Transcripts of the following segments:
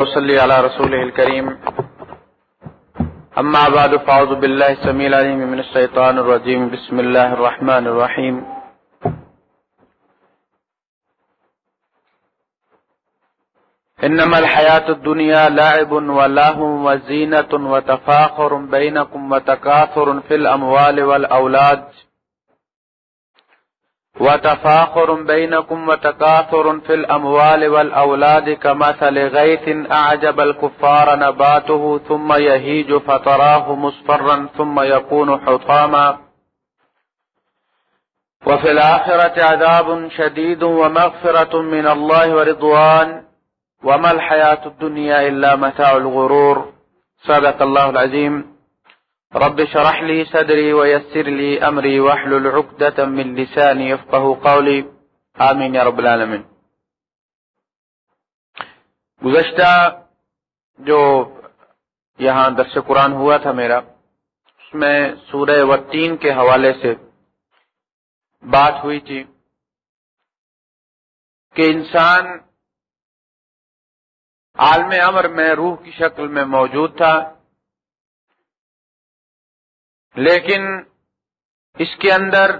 وصلي على رسوله الكريم أما بعد فأعوذ بالله السميع العليم من الشيطان الرجيم بسم الله الرحمن الرحيم إنما الحياة الدنيا لعب ولهو وزينة وتفاخر بينكم وتكاثر في الأموال والأولاد. وتفاخر بينكم وتكاثر في الأموال والأولاد كمثل غيث أعجب الكفار نباته ثم يهيج فتراه مصفرا ثم يكون حطاما وفي الآخرة عذاب شديد ومغفرة من الله ورضوان وما الحياة الدنيا إلا متاع الغرور صدق الله العظيم رب شرح لي صدري ويسر لي أمري وحل العقدة من لساني يفقه قولي. آمين يا رب العالمين. گزشتہ جو یہاں درس قرآن ہوا تھا میرا، اس میں سورہ و تین کے حوالے سے بات ہوئی تھی کہ انسان عالم امر میں، روح کی شکل میں موجود تھا لیکن اس کے اندر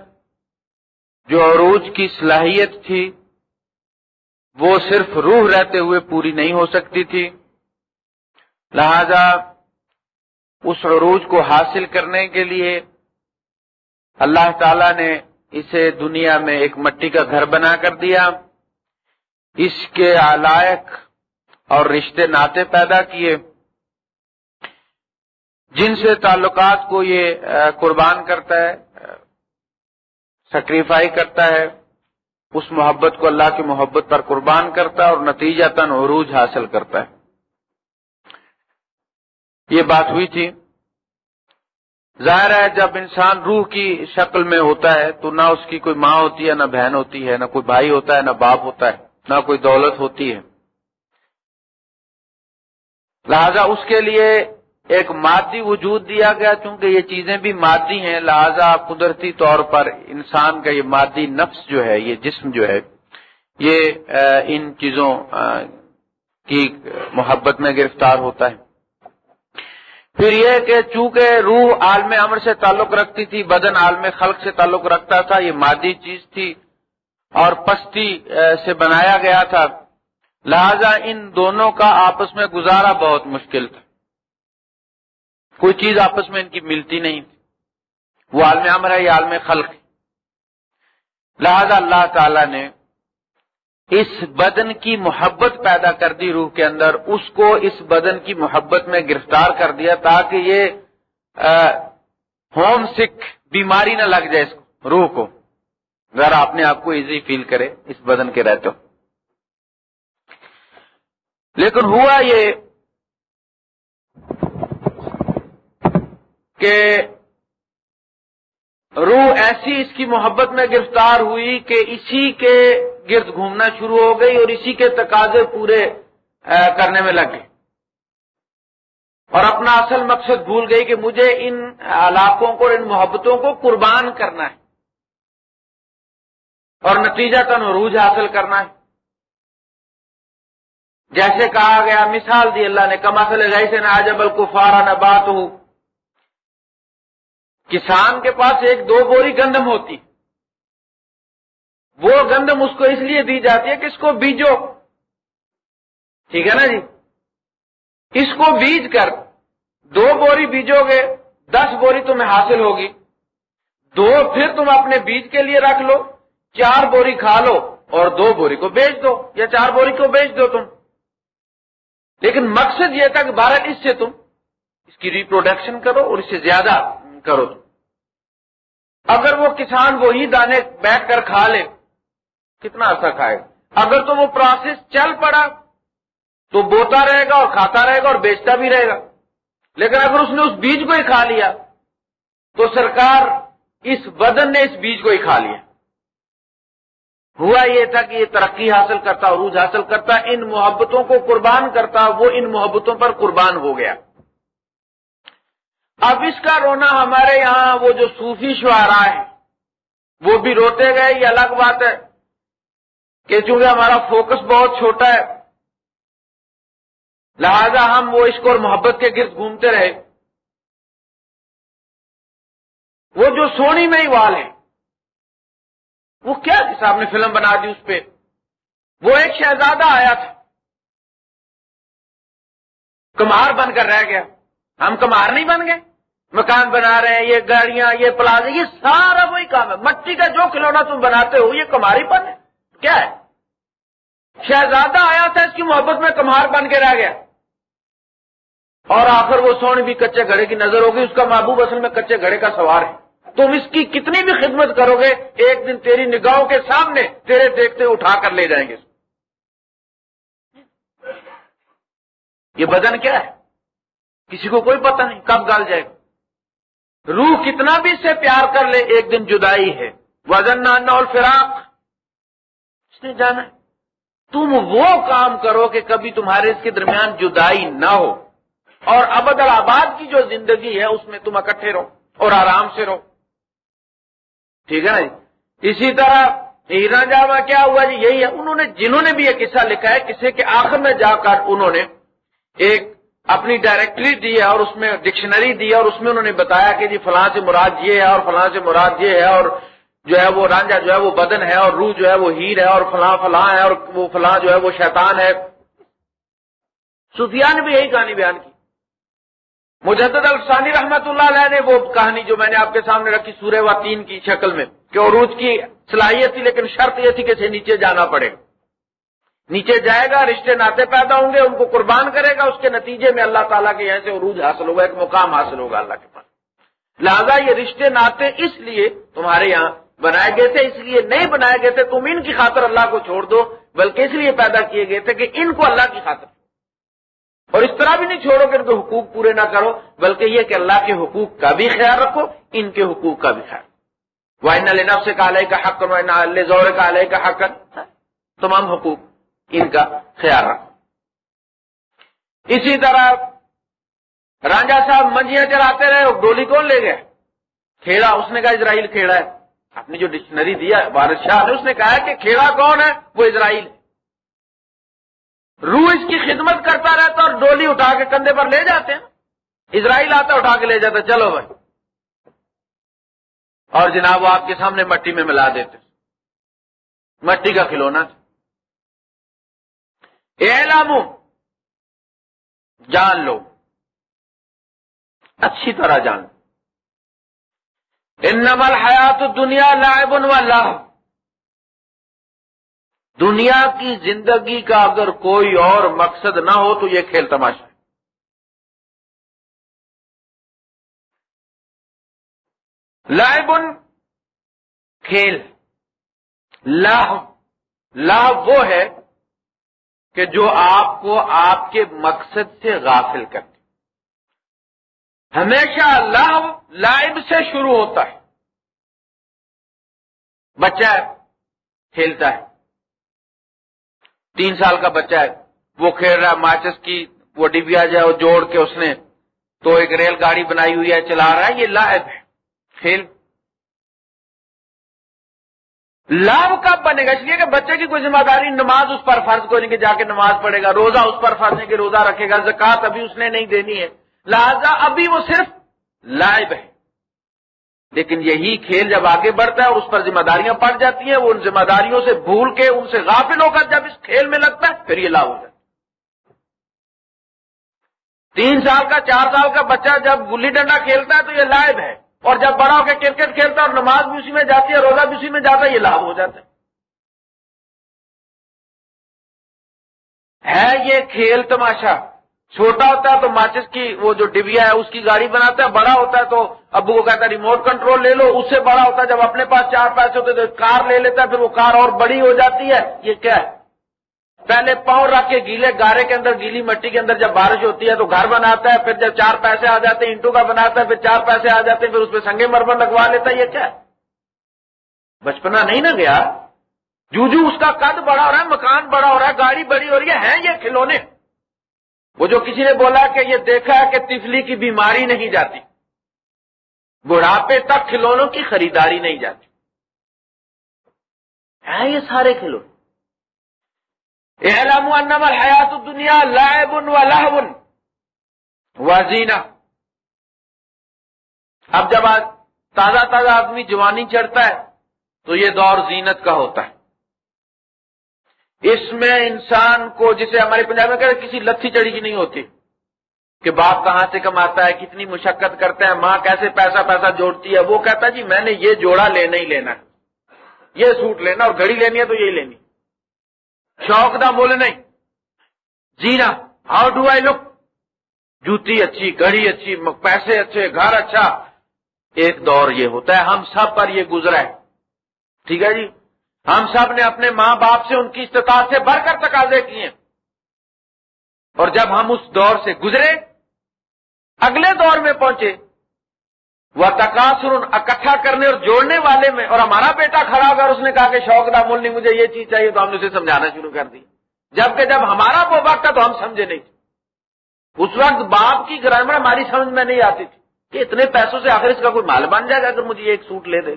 جو عروج کی صلاحیت تھی، وہ صرف روح رہتے ہوئے پوری نہیں ہو سکتی تھی۔ لہذا اس عروج کو حاصل کرنے کے لیے اللہ تعالی نے اسے دنیا میں ایک مٹی کا گھر بنا کر دیا۔ اس کے علائق اور رشتے ناطے پیدا کیے۔ جن سے تعلقات کو یہ قربان کرتا ہے سیکریفائی کرتا ہے، اس محبت کو اللہ کی محبت پر قربان کرتا ہے اور نتیجہ تن عروج حاصل کرتا ہے۔ یہ بات ہوئی تھی۔ ظاہر ہے، جب انسان روح کی شکل میں ہوتا ہے تو نہ اس کی کوئی ماں ہوتی ہے، نہ بہن ہوتی ہے، نہ کوئی بھائی ہوتا ہے، نہ باپ ہوتا ہے، نہ کوئی دولت ہوتی ہے۔ لہذا اس کے لیے ایک مادی وجود دیا گیا، چونکہ یہ چیزیں بھی مادی ہیں، لہذا قدرتی طور پر انسان کا یہ مادی نفس جو ہے، یہ جسم جو ہے، یہ ان چیزوں کی محبت میں گرفتار ہوتا ہے۔ پھر یہ کہ چونکہ روح عالم امر سے تعلق رکھتی تھی، بدن عالم خلق سے تعلق رکھتا تھا، یہ مادی چیز تھی اور پستی سے بنایا گیا تھا۔ لہذا ان دونوں کا آپس میں گزارا بہت مشکل تھا۔ کوئی چیز آپس میں ان کی ملتی نہیں وہ عالم عمر ہے، یہ عالم خلق لہذا اللہ تعالی نے اس بدن کی محبت پیدا کر دی روح کے اندر، اس کو اس بدن کی محبت میں گرفتار کر دیا تاکہ یہ ہوم سکھ بیماری نہ لگ جائے اس کو، روح کو۔ ذرا اپنے آپ کو ایزی فیل کرے، اس بدن کے رہتے ہو۔ لیکن ہوا یہ کہ روح ایسی اس کی محبت میں گرفتار ہوئی کہ اسی کے گرد گھومنا شروع ہو گئی اور اسی کے تقاضے پورے کرنے میں لگ گئے اور اپنا اصل مقصد بھول گئی کہ مجھے ان علاقوں کو اور ان محبتوں کو قربان کرنا ہے۔ اور نتیجہ تن عروج حاصل کرنا ہے۔ جیسے کہا گیا، مثال دی اللہ نے، کما سلے سے نہ آجب الکفارا نہ بات ہو کسان کے پاس ایک دو بوری گندم ہوتی۔ وہ گندم اس کو اس لیے دی جاتی ہے کہ اس کو بیجو۔ ٹھیک ہے نا جی؟ اس کو بیج کر دو بوری بیجو گے، دس بوری تمہیں حاصل ہوگی۔ دو پھر تم اپنے بیج کے لیے رکھ لو، چار بوری کھا لو اور دو بوری کو بیچ دو یا چار بوری کو بیچ دو تم۔ لیکن مقصد یہ تھا کہ بھارت اس سے تم اس کی ریپروڈکشن کرو اور اس سے زیادہ کرو تم۔ اگر وہ کسان وہی دانے بیٹھ کر کھا لے، کتنا عرصہ کھائے؟ گا اگر تو وہ پروسیس چل پڑا، تو بوتا رہے گا اور کھاتا رہے گا اور بیچتا بھی رہے گا۔ لیکن اگر اس نے اس بیج کو ہی کھا لیا، تو سرکار اس بدن نے اس بیج کو ہی کھا لیا۔ ہوا یہ تھا کہ یہ ترقی حاصل کرتا، عروج حاصل کرتا، ان محبتوں کو قربان کرتا، وہ ان محبتوں پر قربان ہو گیا۔ اب اس کا رونا ہمارے یہاں وہ جو صوفی شعرا ہیں، وہ بھی روتے گئے، یہ الگ بات ہے کہ چونکہ ہمارا فوکس بہت چھوٹا ہے، لہذا ہم وہ عشق اور محبت کے گرد گھومتے رہے۔ وہ جو سونی میں ہی وال ہیں، وہ کیا جس آپ نے فلم بنا دی اس پہ؟ وہ ایک شہزادہ آیا تھا۔ کمار بن کر رہ گیا۔ ہم کمار نہیں بن گئے؟ مکان بنا رہے ہیں، یہ گاڑیاں، یہ پلازے، یہ سارا وہی کام ہے۔ مٹی کا جو کھلونا تم بناتے ہو، یہ کماری پن ہے۔ کیا ہے؟ شہزادہ آیا تھا، اس کی محبت میں کمار بن کے رہ گیا۔ اور آخر وہ سونی بھی کچے گھڑے کی نظر ہوگی، اس کا محبوب اصل میں کچے گھڑے کا سوار ہے۔ تم اس کی کتنی بھی خدمت کرو گے، ایک دن تیری نگاہوں کے سامنے تیرے دیکھتے اٹھا کر لے جائیں گے۔ یہ بدن کیا ہے؟ کسی کو کوئی پتہ نہیں، کب گال جائے گا؟ روح کتنا بھی سے پیار کر لے، ایک دن جدائی ہے۔ وزن نانا اور فراق اس نے جانا، تم وہ کام کرو کہ کبھی تمہارے اس کے درمیان جدائی نہ ہو۔ اور ابد آباد کی جو زندگی ہے، اس میں تم اکٹھے رہو اور آرام سے رہو۔ ٹھیک ہے نا جی؟ اسی طرح ہیرا جاوا کیا ہوا جی؟ یہی ہے۔ انہوں نے، جنہوں نے بھی یہ قصہ لکھا ہے کسی کے آخر میں جا کر انہوں نے ایک اپنی ڈائریکٹری دی ہے اور اس میں ڈکشنری دی ہے اور اس میں انہوں نے بتایا کہ جی فلاں سے مراد یہ ہے اور فلاں سے مراد یہ ہے اور جو ہے وہ رانجا جو ہے وہ بدن ہے اور روح جو ہے وہ ہیر ہے اور فلاں فلاں ہے اور وہ فلاں جو ہے وہ شیطان ہے۔ سفیان نے بھی یہی کہانی بیان کی۔ مجدد الفسانی رحمت اللہ علیہ نے وہ کہانی جو میں نے آپ کے سامنے رکھی سورہ و تین کی شکل میں کہ عروج کی صلاحیت تھی لیکن شرط یہ تھی کہ اسے نیچے جانا پڑے۔ گا نیچے جائے گا، رشتے ناطے پیدا ہوں گے، ان کو قربان کرے گا، اس کے نتیجے میں اللہ تعالیٰ کے یہاں سے عروج حاصل ہوگا، ایک مقام حاصل ہوگا اللہ کے پاس۔ لہذا یہ رشتے ناطے اس لیے تمہارے یہاں بنائے گئے تھے، اس لیے نہیں بنائے گئے تھے، تم ان کی خاطر اللہ کو چھوڑ دو، بلکہ اس لیے پیدا کیے گئے تھے کہ ان کو اللہ کی خاطر اور اس طرح بھی نہیں چھوڑو کہ ان کے حقوق پورے نہ کرو، بلکہ یہ کہ اللہ کے حقوق کا بھی خیال رکھو، ان کے حقوق کا بھی خیال وائن نب سے کالے کا حق زور کا علیہ کا حق تمام حقوق۔ ان کا خیال رکھو۔ اسی طرح رانجا صاحب منجیاں چلاتے رہے ڈولی کون لے گئے؟ کھیڑا، اس نے کہا اسرائیل کھیڑا ہے۔ آپ نے جو ڈکشنری دیا بادشاہ نے، اس نے کہا کہ کھیڑا کون ہے؟ وہ اسرائیل۔ ہے روح اس کی خدمت کرتا رہتا اور ڈولی اٹھا کے کندھے پر لے جاتے ہیں۔ اسرائیل آتا، اٹھا کے لے جاتا، چلو بھائی۔ اور جناب، وہ آپ کے سامنے مٹی میں ملا دیتے۔ مٹی کا کھلونا اعلام جان لو۔ اچھی طرح جان۔ ان نمل حیات دنیا لائب و اللہ دنیا کی زندگی کا اگر کوئی اور مقصد نہ ہو تو یہ کھیل تماشا ہے۔ لائبن کھیل۔ لاہ لاہ وہ ہے کہ جو آپ کو آپ کے مقصد سے غافل کرتے ہمیشہ لاہ لائب سے شروع ہوتا ہے۔ بچہ کھیلتا ہے۔ تین سال کا بچہ ہے، وہ کھیل رہا ہے، ماچس کی وہ ڈبیا جو ہے جوڑ کے اس نے تو ایک ریل گاڑی بنائی ہوئی ہے، چلا رہا ہے، یہ لائب ہے۔ کھیل لابھ کب بنے گا؟ اس لیے کہ بچے کی کوئی ذمہ داری نماز اس پر فرض کو نہیں کہ جا کے نماز پڑھے گا، روزہ اس پر فرض نہیں کہ روزہ رکھے گا زکات ابھی اس نے نہیں دینی ہے۔ لہذا ابھی وہ صرف لائب ہے۔ لیکن یہی کھیل جب آگے بڑھتا ہے اور اس پر ذمہ داریاں پڑ جاتی ہیں، وہ ان ذمہ داریوں سے بھول کے ان سے غافل ہو کر جب اس کھیل میں لگتا ہے، پھر یہ لاؤ ہو جاتا تین سال کا، چار سال کا بچہ جب گلی ڈنڈا کھیلتا ہے تو یہ لائب ہے۔ اور جب بڑا ہو کے کرکٹ کھیلتا ہے اور نماز بھی اسی میں جاتی ہے روزہ بھی اسی میں جاتا ہے، یہ لابھ ہو جاتا ہے۔ یہ کھیل تماشا۔ چھوٹا ہوتا ہے تو ماچس کی وہ جو ڈبیا ہے، اس کی گاڑی بناتا ہے، بڑا ہوتا ہے تو ابو کو کہتا ہے، ریموٹ کنٹرول لے لو۔ اس سے بڑا ہوتا ہے، جب اپنے پاس چار پیسے ہوتے تو کار لے لیتا ہے، پھر وہ کار اور بڑی ہو جاتی ہے۔ یہ کیا ہے؟ پہلے پاؤں رکھ کے گیلے گارے کے اندر گیلی مٹی کے اندر جب بارش ہوتی ہے تو گھر بناتا ہے، پھر جب چار پیسے آ جاتے ہیں انٹو کا بناتا ہے، پھر چار پیسے آ جاتے ہیں، پھر اس پہ سنگے مرمر لگوا لیتا ہے، یہ کیا ہے؟ بچپنا نہیں نا گیا؟ جو جو اس کا قد بڑا ہو رہا ہے، مکان بڑا ہو رہا ہے، گاڑی بڑی ہو رہی ہے یہ کھلونے؟ وہ جو کسی نے بولا کہ یہ دیکھا ہے کہ تفلی کی بیماری نہیں جاتی، بڑھاپے تک کھلونوں کی خریداری نہیں جاتی۔ ہے یہ سارے کھلونے؟ اعلام انما الحیات الدنیا لعب و لہو وزینہ اب جب آج تازہ تازہ آدمی جوانی چڑھتا ہے تو یہ دور زینت کا ہوتا ہے۔ اس میں انسان کو جسے ہمارے پنجاب میں کہتے کسی لتھی چڑی کی نہیں ہوتی کہ باپ کہاں سے کماتا ہے، کتنی مشقت کرتا ہے، ماں کیسے پیسہ پیسہ جوڑتی ہے، وہ کہتا ہے جی میں نے یہ جوڑا لینا ہی لینا ہے۔ یہ سوٹ لینا اور گھڑی لینی ہے تو یہی لینی۔ شوق دا بولے نہیں۔ جینا ہاؤ ڈو آئی لک جوتی اچھی گھڑی اچھی پیسے اچھے، گھر اچھا۔ ایک دور یہ ہوتا ہے، ہم سب پر یہ گزرا ہے۔ ٹھیک ہے جی؟ ہم سب نے اپنے ماں باپ سے ان کی استطاعت سے بڑھ کر تقاضے کیے۔ اور جب ہم اس دور سے گزرے، اگلے دور میں پہنچے وہ تقاصر اکٹھا کرنے اور جوڑنے والے میں، اور ہمارا بیٹا کھڑا ہو کر اس نے کہا کہ شوق مول نہیں، مجھے یہ چیز چاہیے، تو ہم نے اسے سمجھانا شروع کر دی۔ جبکہ جب ہمارا وہ وقت تھا تو ہم سمجھے نہیں۔ تھے اس وقت باپ کی گرامر ہماری سمجھ میں نہیں آتی تھی کہ اتنے پیسوں سے آخر اس کا کوئی مال بن جائے گا اگر مجھے ایک سوٹ لے دے۔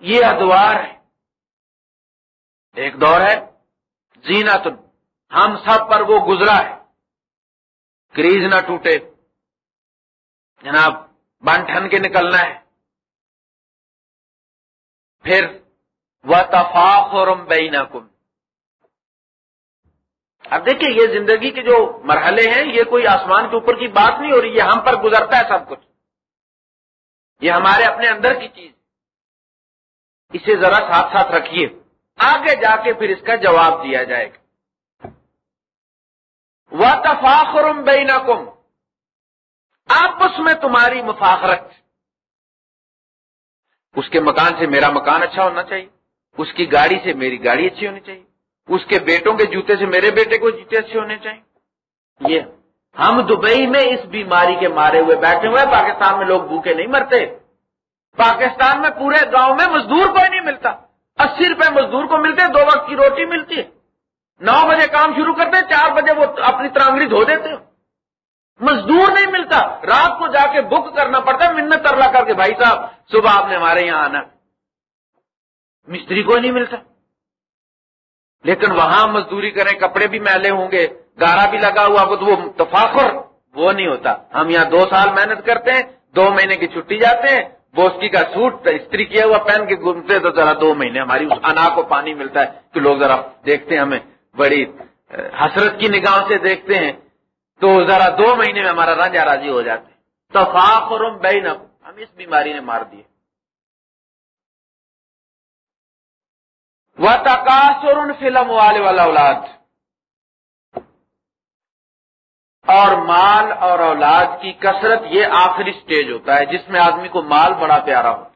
یہ ادوار ہے۔ ایک دور ہے۔ زینا ہم سب پر وہ گزرا ہے۔ کریز نہ ٹوٹے۔ جناب بن ٹھن کے نکلنا ہے۔ پھر وہ تفاق اور کم اب دیکھیے یہ زندگی کے جو مرحلے ہیں، یہ کوئی آسمان کے اوپر کی بات نہیں ہو رہی، یہ ہم پر گزرتا ہے سب کچھ۔ یہ ہمارے اپنے اندر کی چیز۔ اسے ذرا ساتھ ساتھ رکھیے۔ آگے جا کے پھر اس کا جواب دیا جائے گا۔ وہ تفاخرم بینکم آپس میں تمہاری مفاخرت۔ اس کے مکان سے میرا مکان اچھا ہونا چاہیے۔ اس کی گاڑی سے میری گاڑی اچھی ہونی چاہیے۔ اس کے بیٹوں کے جوتے سے میرے بیٹے کو جوتے اچھے ہونے چاہیے۔ یہ ہم دبئی میں اس بیماری کے مارے ہوئے بیٹھے ہوئے پاکستان میں لوگ بھوکے نہیں مرتے۔ پاکستان میں پورے گاؤں میں مزدور کوئی نہیں ملتا۔ اسی روپے مزدور کو ملتے، دو وقت کی روٹی ملتی۔ ہے نو بجے کام شروع کرتے، چار بجے وہ اپنی ترانگڑی دھو دیتے۔ مزدور نہیں ملتا۔ رات کو جا کے بک کرنا پڑتا ہے، منت ترلا کر کے بھائی صاحب، صبح آپ نے ہمارے یہاں آنا۔ مستری کوئی نہیں ملتا۔ لیکن وہاں مزدوری کریں، کپڑے بھی میلے ہوں گے، گارا بھی لگا ہوا تو وہ تفاخر، وہ نہیں ہوتا۔ ہم یہاں دو سال محنت کرتے ہیں، دو مہینے کی چھٹی جاتے ہیں بوسکی کا سوٹ استری کیا ہوا، پہن کے گھومتے تو ذرا دو مہینے ہماری اس انا کو پانی ملتا ہے تو لوگ ذرا دیکھتے ہیں ہمیں۔ بڑی حسرت کی نگاہ سے دیکھتے ہیں۔ تو ذرا دو مہینے میں ہمارا رنجا راضی ہو جاتے ہیں۔ تفاخر بین ہم اس بیماری نے مار دیے۔ وہ تقاصر فلم والے والا اولاد اور مال اور اولاد کی کثرت یہ آخری سٹیج ہوتا ہے جس میں آدمی کو مال بڑا پیارا ہوتا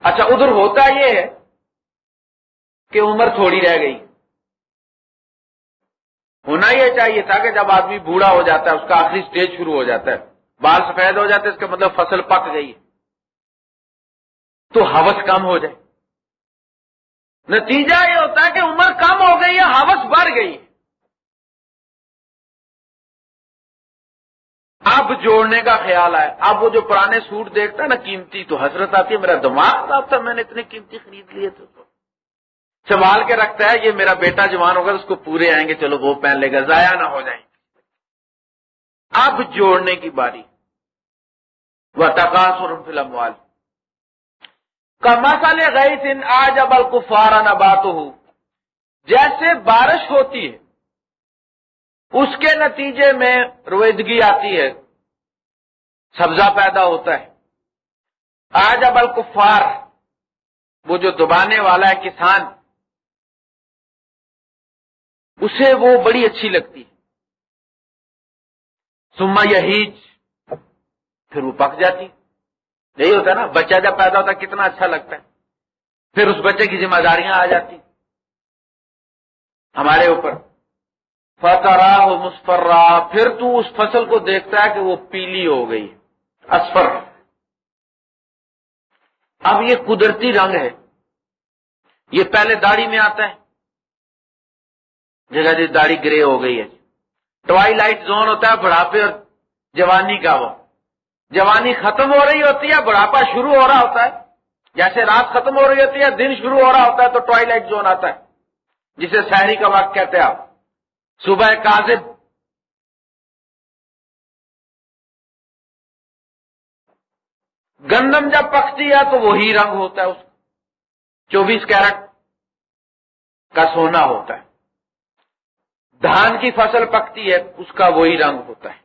اچھا ادھر ہوتا یہ ہے کہ عمر تھوڑی رہ گئی۔ ہونا یہ چاہیے تھا کہ جب آدمی بوڑھا ہو جاتا ہے، اس کا آخری سٹیج شروع ہو جاتا ہے۔ بال سفید ہو جاتا ہے اس کا مطلب فصل پک گئی۔ تو ہوس کم ہو جائے۔ نتیجہ یہ ہوتا ہے کہ عمر کم ہو گئی ہے ہاوس بڑھ گئی۔ اب جوڑنے کا خیال آئے اب وہ جو پرانے سوٹ دیکھتا ہے نا، قیمتی تو حسرت آتی ہے، میرا دماغ صاحب تھا، میں نے اتنے قیمتی خرید لیے تھے تو۔ سنبھال کے رکھتا ہے، یہ میرا بیٹا جوان ہوگا اس کو پورے آئیں گے، چلو وہ پہن لے گا، ضائع نہ ہو جائیں۔ اب جوڑنے کی باری۔ وہ تقاص اور فلم والی مسئلے گئی سن آج اب الکفارا بات ہو جیسے بارش ہوتی ہے، اس کے نتیجے میں رویدگی آتی ہے، سبزہ پیدا ہوتا ہے۔ آج اب الکفار وہ جو دبانے والا ہے، کسان۔ اسے وہ بڑی اچھی لگتی ہے۔ سما یہیج، پھر وہ پک جاتی۔ یہی ہوتا ہے نا، بچہ جب پیدا ہوتا ہے، کتنا اچھا لگتا ہے۔ پھر اس بچے کی ذمہ داریاں آ جاتی۔ ہمارے اوپر۔ فترا ہو مسفرا پھر تو اس فصل کو دیکھتا ہے کہ وہ پیلی ہو گئی اسفر اب یہ قدرتی رنگ ہے۔ یہ پہلے داڑھی میں آتا ہے۔ جگہ جی داڑھی گرے ہو گئی ہے۔ ٹوائی لائٹ زون ہوتا ہے، بڑھاپے اور جوانی کا وہ۔ جوانی ختم ہو رہی ہوتی ہے، بڑھاپا شروع ہو رہا ہوتا ہے۔ جیسے رات ختم ہو رہی ہوتی ہے، دن شروع ہو رہا ہوتا ہے، تو ٹوائلٹ زون آتا ہے، جسے شہری کا وقت کہتے ہیں آپ۔ صبح کاذب۔ گندم جب پکتی ہے، تو وہی رنگ ہوتا ہے اس چوبیس کیرٹ کا سونا ہوتا ہے۔ دھان کی فصل پکتی ہے، اس کا وہی رنگ ہوتا ہے۔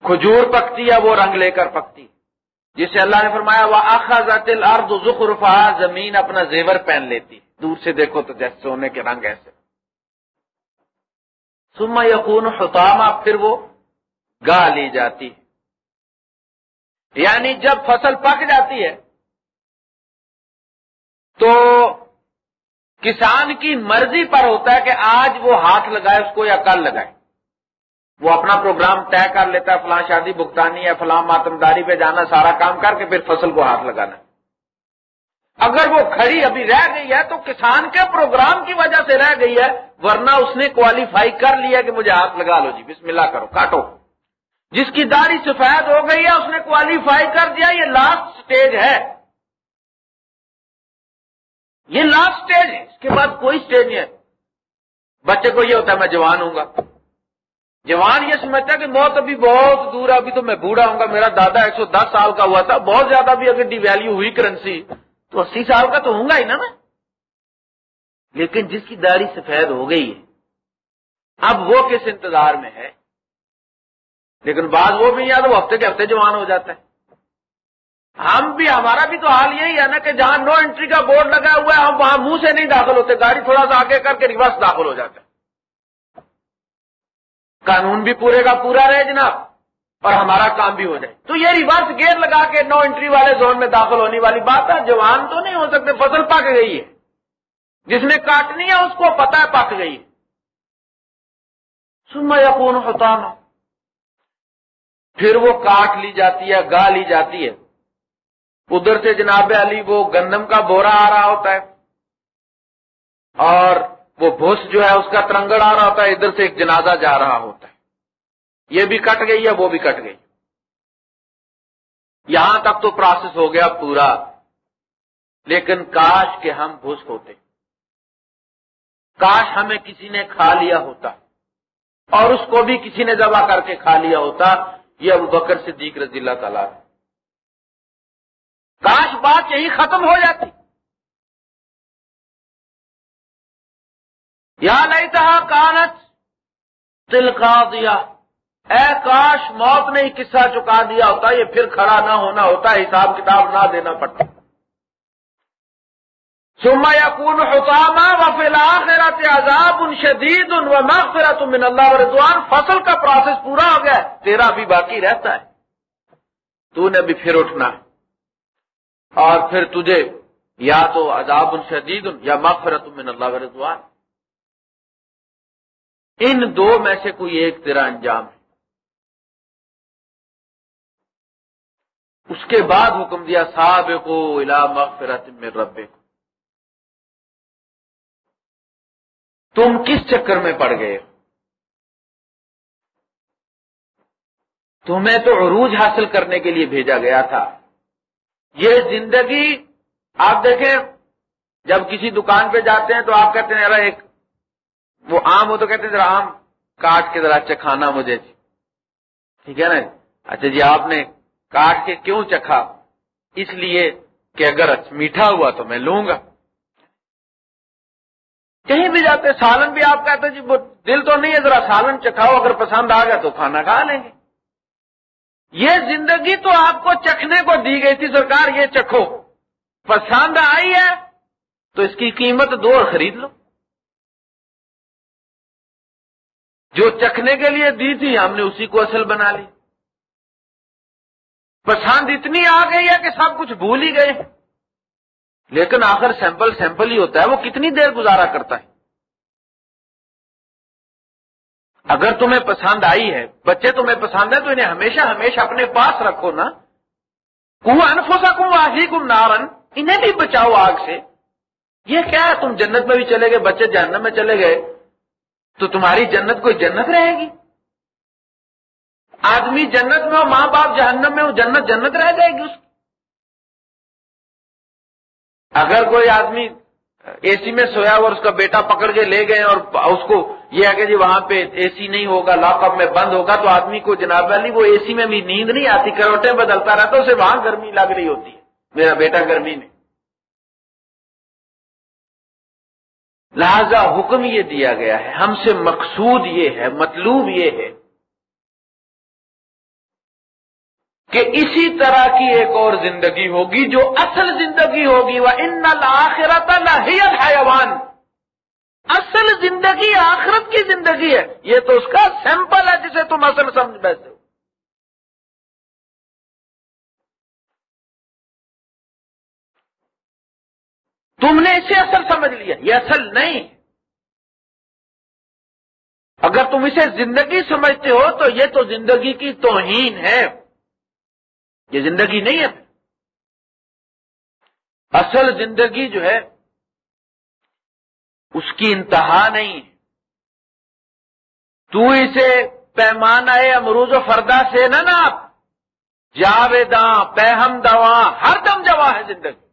کھجور پکتی ہے، وہ رنگ لے کر پکتی۔ جسے اللہ نے فرمایا وہ آخا ذاتل ارد ذخرفا زمین اپنا زیور پہن لیتی۔ دور سے دیکھو تو جیسے سونے کے رنگ ایسے۔ سما یقون حتامہ پھر وہ گا لی جاتی۔ یعنی جب فصل پک جاتی ہے، تو کسان کی مرضی پر ہوتا ہے کہ آج وہ ہاتھ لگائے، اس کو یا کل لگائے۔ وہ اپنا پروگرام طے کر لیتا ہے، فلاں شادی بھگتانی ہے، فلاں ماتمداری پہ جانا، سارا کام کر کے پھر فصل کو ہاتھ لگانا۔ اگر وہ کھڑی ابھی رہ گئی ہے تو کسان کے پروگرام کی وجہ سے رہ گئی ہے، ورنہ اس نے کوالیفائی کر لیا کہ مجھے ہاتھ لگا لو جی بسم اللہ کرو، کاٹو۔ جس کی داڑھی سفید ہو گئی ہے، اس نے کوالیفائی کر دیا، یہ لاسٹ سٹیج ہے۔ یہ لاسٹ سٹیج ہے۔ اس کے بعد کوئی سٹیج نہیں ہے۔ بچے کو یہ ہوتا ہے، میں جوان ہوں گا۔ جوان یہ سمجھتا ہے کہ موت ابھی بہت دور ہے، ابھی تو میں بوڑھا ہوں گا۔ میرا دادا ایک سو دس سال کا ہوا تھا۔ بہت زیادہ بھی اگر ڈی ویلو ہوئی کرنسی تو اسی سال کا تو ہوں گا ہی نا میں۔ لیکن جس کی داڑھی سفید ہو گئی ہے، اب وہ کس انتظار میں ہے؟ لیکن بعض وہ بھی یاد وہ ہفتے کے ہفتے جوان ہو جاتا ہے۔ ہم بھی، ہمارا بھی تو حال یہی ہے نا کہ جہاں نو انٹری کا بورڈ لگا ہوا ہے، ہم وہاں منہ سے نہیں داخل ہوتے، گاڑی تھوڑا سا آگے کر کے ریورس داخل ہو جاتا قانون بھی پورے کا پورا رہے جناب، اور ہمارا کام بھی ہو جائے۔ تو یہ ریورس گیئر لگا کے نو انٹری والے زون میں داخل ہونے والی بات ہے، جوان تو نہیں ہو سکتے، فصل پک گئی ہے۔ جس نے کاٹنی ہے، اس کو پتا ہے پک گئی ہے۔ سما یا کون ہوتا پھر وہ کاٹ لی جاتی ہے، گا لی جاتی ہے۔ ادھر سے جناب علی، وہ گندم کا بورا آ رہا ہوتا ہے۔ اور وہ بھوس جو ہے، اس کا ترنگڑ آ رہا ہوتا ہے۔ ادھر سے ایک جنازہ جا رہا ہوتا ہے۔ یہ بھی کٹ گئی ہے، وہ بھی کٹ گئی۔ یہاں تک تو پروسیس ہو گیا پورا۔ لیکن کاش کے ہم بھوس ہوتے۔ کاش ہمیں کسی نے کھا لیا ہوتا۔ اور اس کو بھی کسی نے دبا کر کے کھا لیا ہوتا۔ یہ ابو بکر صدیق رضی اللہ تعالیٰ۔ کاش بات یہی ختم ہو جاتی۔ یا نہیں تھا کانچ تل کا دیا۔ اے کاش موت نے ہی قصہ چکا دیا ہوتا، یہ پھر کھڑا نہ ہونا ہوتا، حساب کتاب نہ دینا پڑتا۔ سما یا کون حسامہ و فی عذاب ان شدید ان و مغفرت من اللہ رضوان۔ فصل کا پروسیس پورا ہو گیا، تیرا بھی باقی رہتا ہے۔ تو نے بھی پھر اٹھنا۔ ہے اور پھر تجھے یا تو عذاب ان شدید یا مغفرت من اللہ رضوان۔ ان دو میں سے کوئی ایک تیرا انجام ہے۔ اس کے بعد حکم دیا صاحب کو الا مغفرت میں رب تم کس چکر میں پڑ گئے تمہیں تو عروج حاصل کرنے کے لیے بھیجا گیا تھا۔ یہ زندگی آپ دیکھیں، جب کسی دکان پہ جاتے ہیں تو آپ کہتے ہیں ایک وہ آم ہو تو کہتے ہیں، ذرا آم کاٹ کے ذرا چکھانا مجھے جی۔ ٹھیک ہے نا؟ اچھا جی آپ نے کاٹ کے کیوں چکھا؟ اس لیے کہ اگر میٹھا ہوا تو میں لوں گا۔ کہیں بھی جاتے سالن بھی آپ کہتے جی وہ دل تو نہیں ہے، ذرا سالن چکھاؤ، اگر پسند آ گیا تو کھانا کھا لیں گے۔ یہ زندگی تو آپ کو چکھنے کو دی گئی تھی، سرکار یہ چکھو۔ پسند آئی ہے تو اس کی قیمت دو اور خرید لو۔ جو چکھنے کے لیے دی تھی، ہم نے اسی کو اصل بنا لی۔ پسند اتنی آ گئی ہے کہ سب کچھ بھول ہی گئے۔ لیکن آخر سیمپل سیمپل ہی ہوتا ہے، وہ کتنی دیر گزارا کرتا ہے؟ اگر تمہیں پسند آئی ہے، بچے تمہیں پسند ہے تو انہیں ہمیشہ ہمیشہ اپنے پاس رکھو نا۔ کنواں انفوسا کم آگی کم نارن انہیں بھی بچاؤ آگ سے۔ یہ کیا ہے؟ تم جنت میں بھی چلے گئے، بچے جہنم میں چلے گئے۔ تو تمہاری جنت کوئی جنت رہے گی؟ آدمی جنت میں ہو، ماں باپ جہنم میں ہو، جنت جنت رہ جائے گی اس اگر کوئی آدمی اے سی میں سویا اور اس کا بیٹا پکڑ کے لے گئے اور اس کو یہ ہے کہ جی وہاں پہ اے سی نہیں ہوگا، لاک اپ میں بند ہوگا، تو آدمی کو جناب علی وہ اے سی میں بھی نیند نہیں آتی، کروٹیں بدلتا رہتا، اسے وہاں گرمی لگ رہی ہوتی ہے۔ میرا بیٹا گرمی میں۔ لہذا حکم یہ دیا گیا ہے، ہم سے مقصود یہ ہے، مطلوب یہ ہے کہ اسی طرح کی ایک اور زندگی ہوگی جو اصل زندگی ہوگی وہ ان آخرت حیوان اصل زندگی آخرت کی زندگی ہے۔ یہ تو اس کا سیمپل ہے جسے تم اصل سمجھ بیٹھتے ہو۔ تم نے اسے اصل سمجھ لیا۔ یہ اصل نہیں۔ اگر تم اسے زندگی سمجھتے ہو تو یہ تو زندگی کی توہین ہے۔ یہ زندگی نہیں ہے۔ اصل زندگی جو ہے، اس کی انتہا نہیں۔ ہے تو اسے پیمانہ امروز و فردا سے نہ نا جاویداں پہم دواں، ہر دم جوا ہے زندگی۔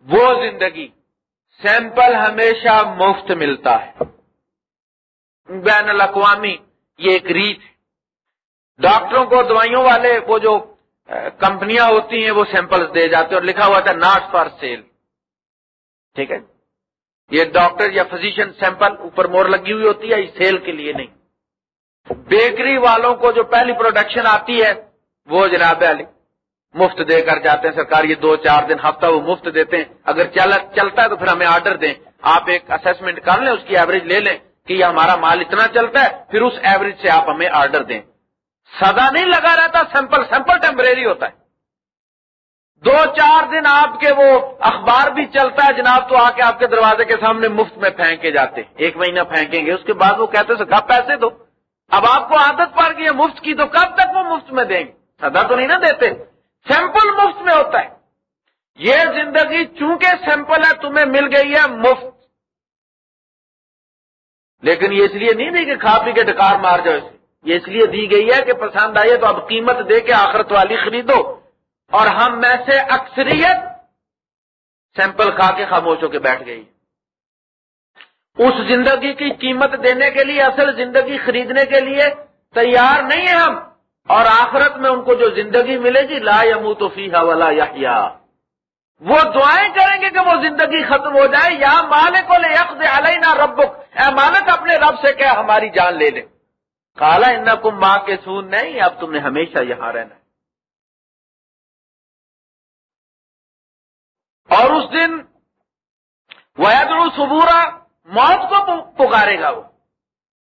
وہ زندگی سیمپل ہمیشہ مفت ملتا ہے۔ بین الاقوامی یہ ایک ریت ہے۔ ڈاکٹروں کو، دوائیوں والے، وہ جو کمپنیاں ہوتی ہیں، وہ سیمپلز دے جاتے ہیں اور لکھا ہوا تھا ناٹ فار سیل۔ ٹھیک ہے؟ یہ ڈاکٹر یا فزیشین سیمپل اوپر مور لگی ہوئی ہوتی ہے سیل کے لیے نہیں۔ بیکری والوں کو جو پہلی پروڈکشن آتی ہے، وہ جناب علی، مفت دے کر جاتے ہیں۔ سرکار یہ دو چار دن ہفتہ وہ مفت دیتے ہیں۔ اگر چلتا ہے تو پھر ہمیں آرڈر دیں۔ آپ ایک اسسمنٹ کر لیں، اس کی ایوریج لے لیں کہ یہ ہمارا مال اتنا چلتا ہے، پھر اس ایوریج سے آپ ہمیں آرڈر دیں۔ سدا نہیں لگا رہتا، سیمپل سیمپل ٹیمپریری ہوتا ہے۔ دو چار دن آپ کے وہ اخبار بھی چلتا ہے، جناب تو آ کے آپ کے دروازے کے سامنے مفت میں پھینکے جاتے ایک مہینہ پھینکیں گے، اس کے بعد وہ کہتے ہیں کب پیسے دو۔ اب آپ کو عادت پڑ گئی ہے مفت کی، تو کب تک وہ مفت میں دیں گے؟ سدا تو نہیں نا دیتے۔ سیمپل مفت میں ہوتا ہے۔ یہ زندگی چونکہ سیمپل ہے، تمہیں مل گئی ہے، مفت۔ لیکن یہ اس لیے نہیں دی کہ کھا پی کے ڈکار مار جاؤ اسے یہ اس لیے دی گئی ہے کہ پسند آئیے تو اب قیمت دے کے آخرت والی خریدو۔ اور ہم میں سے اکثریت سیمپل کھا کے خاموش ہو کے بیٹھ گئی۔ اس زندگی کی قیمت دینے کے لیے، اصل زندگی خریدنے کے لیے تیار نہیں ہے ہم۔ اور آخرت میں ان کو جو زندگی ملے گی، لا یمو تو فیحا ولا یا وہ دعائیں کریں گے کہ وہ زندگی ختم ہو جائے۔ یا مالک کو علینا ربک۔ اے مالک، اپنے رب سے کیا ہماری جان لے لیں کالا ان کو ماں کے سون نہیں، اب تم نے ہمیشہ یہاں رہنا اور اس دن ویدر سبورا موت کو پکارے گا وہ۔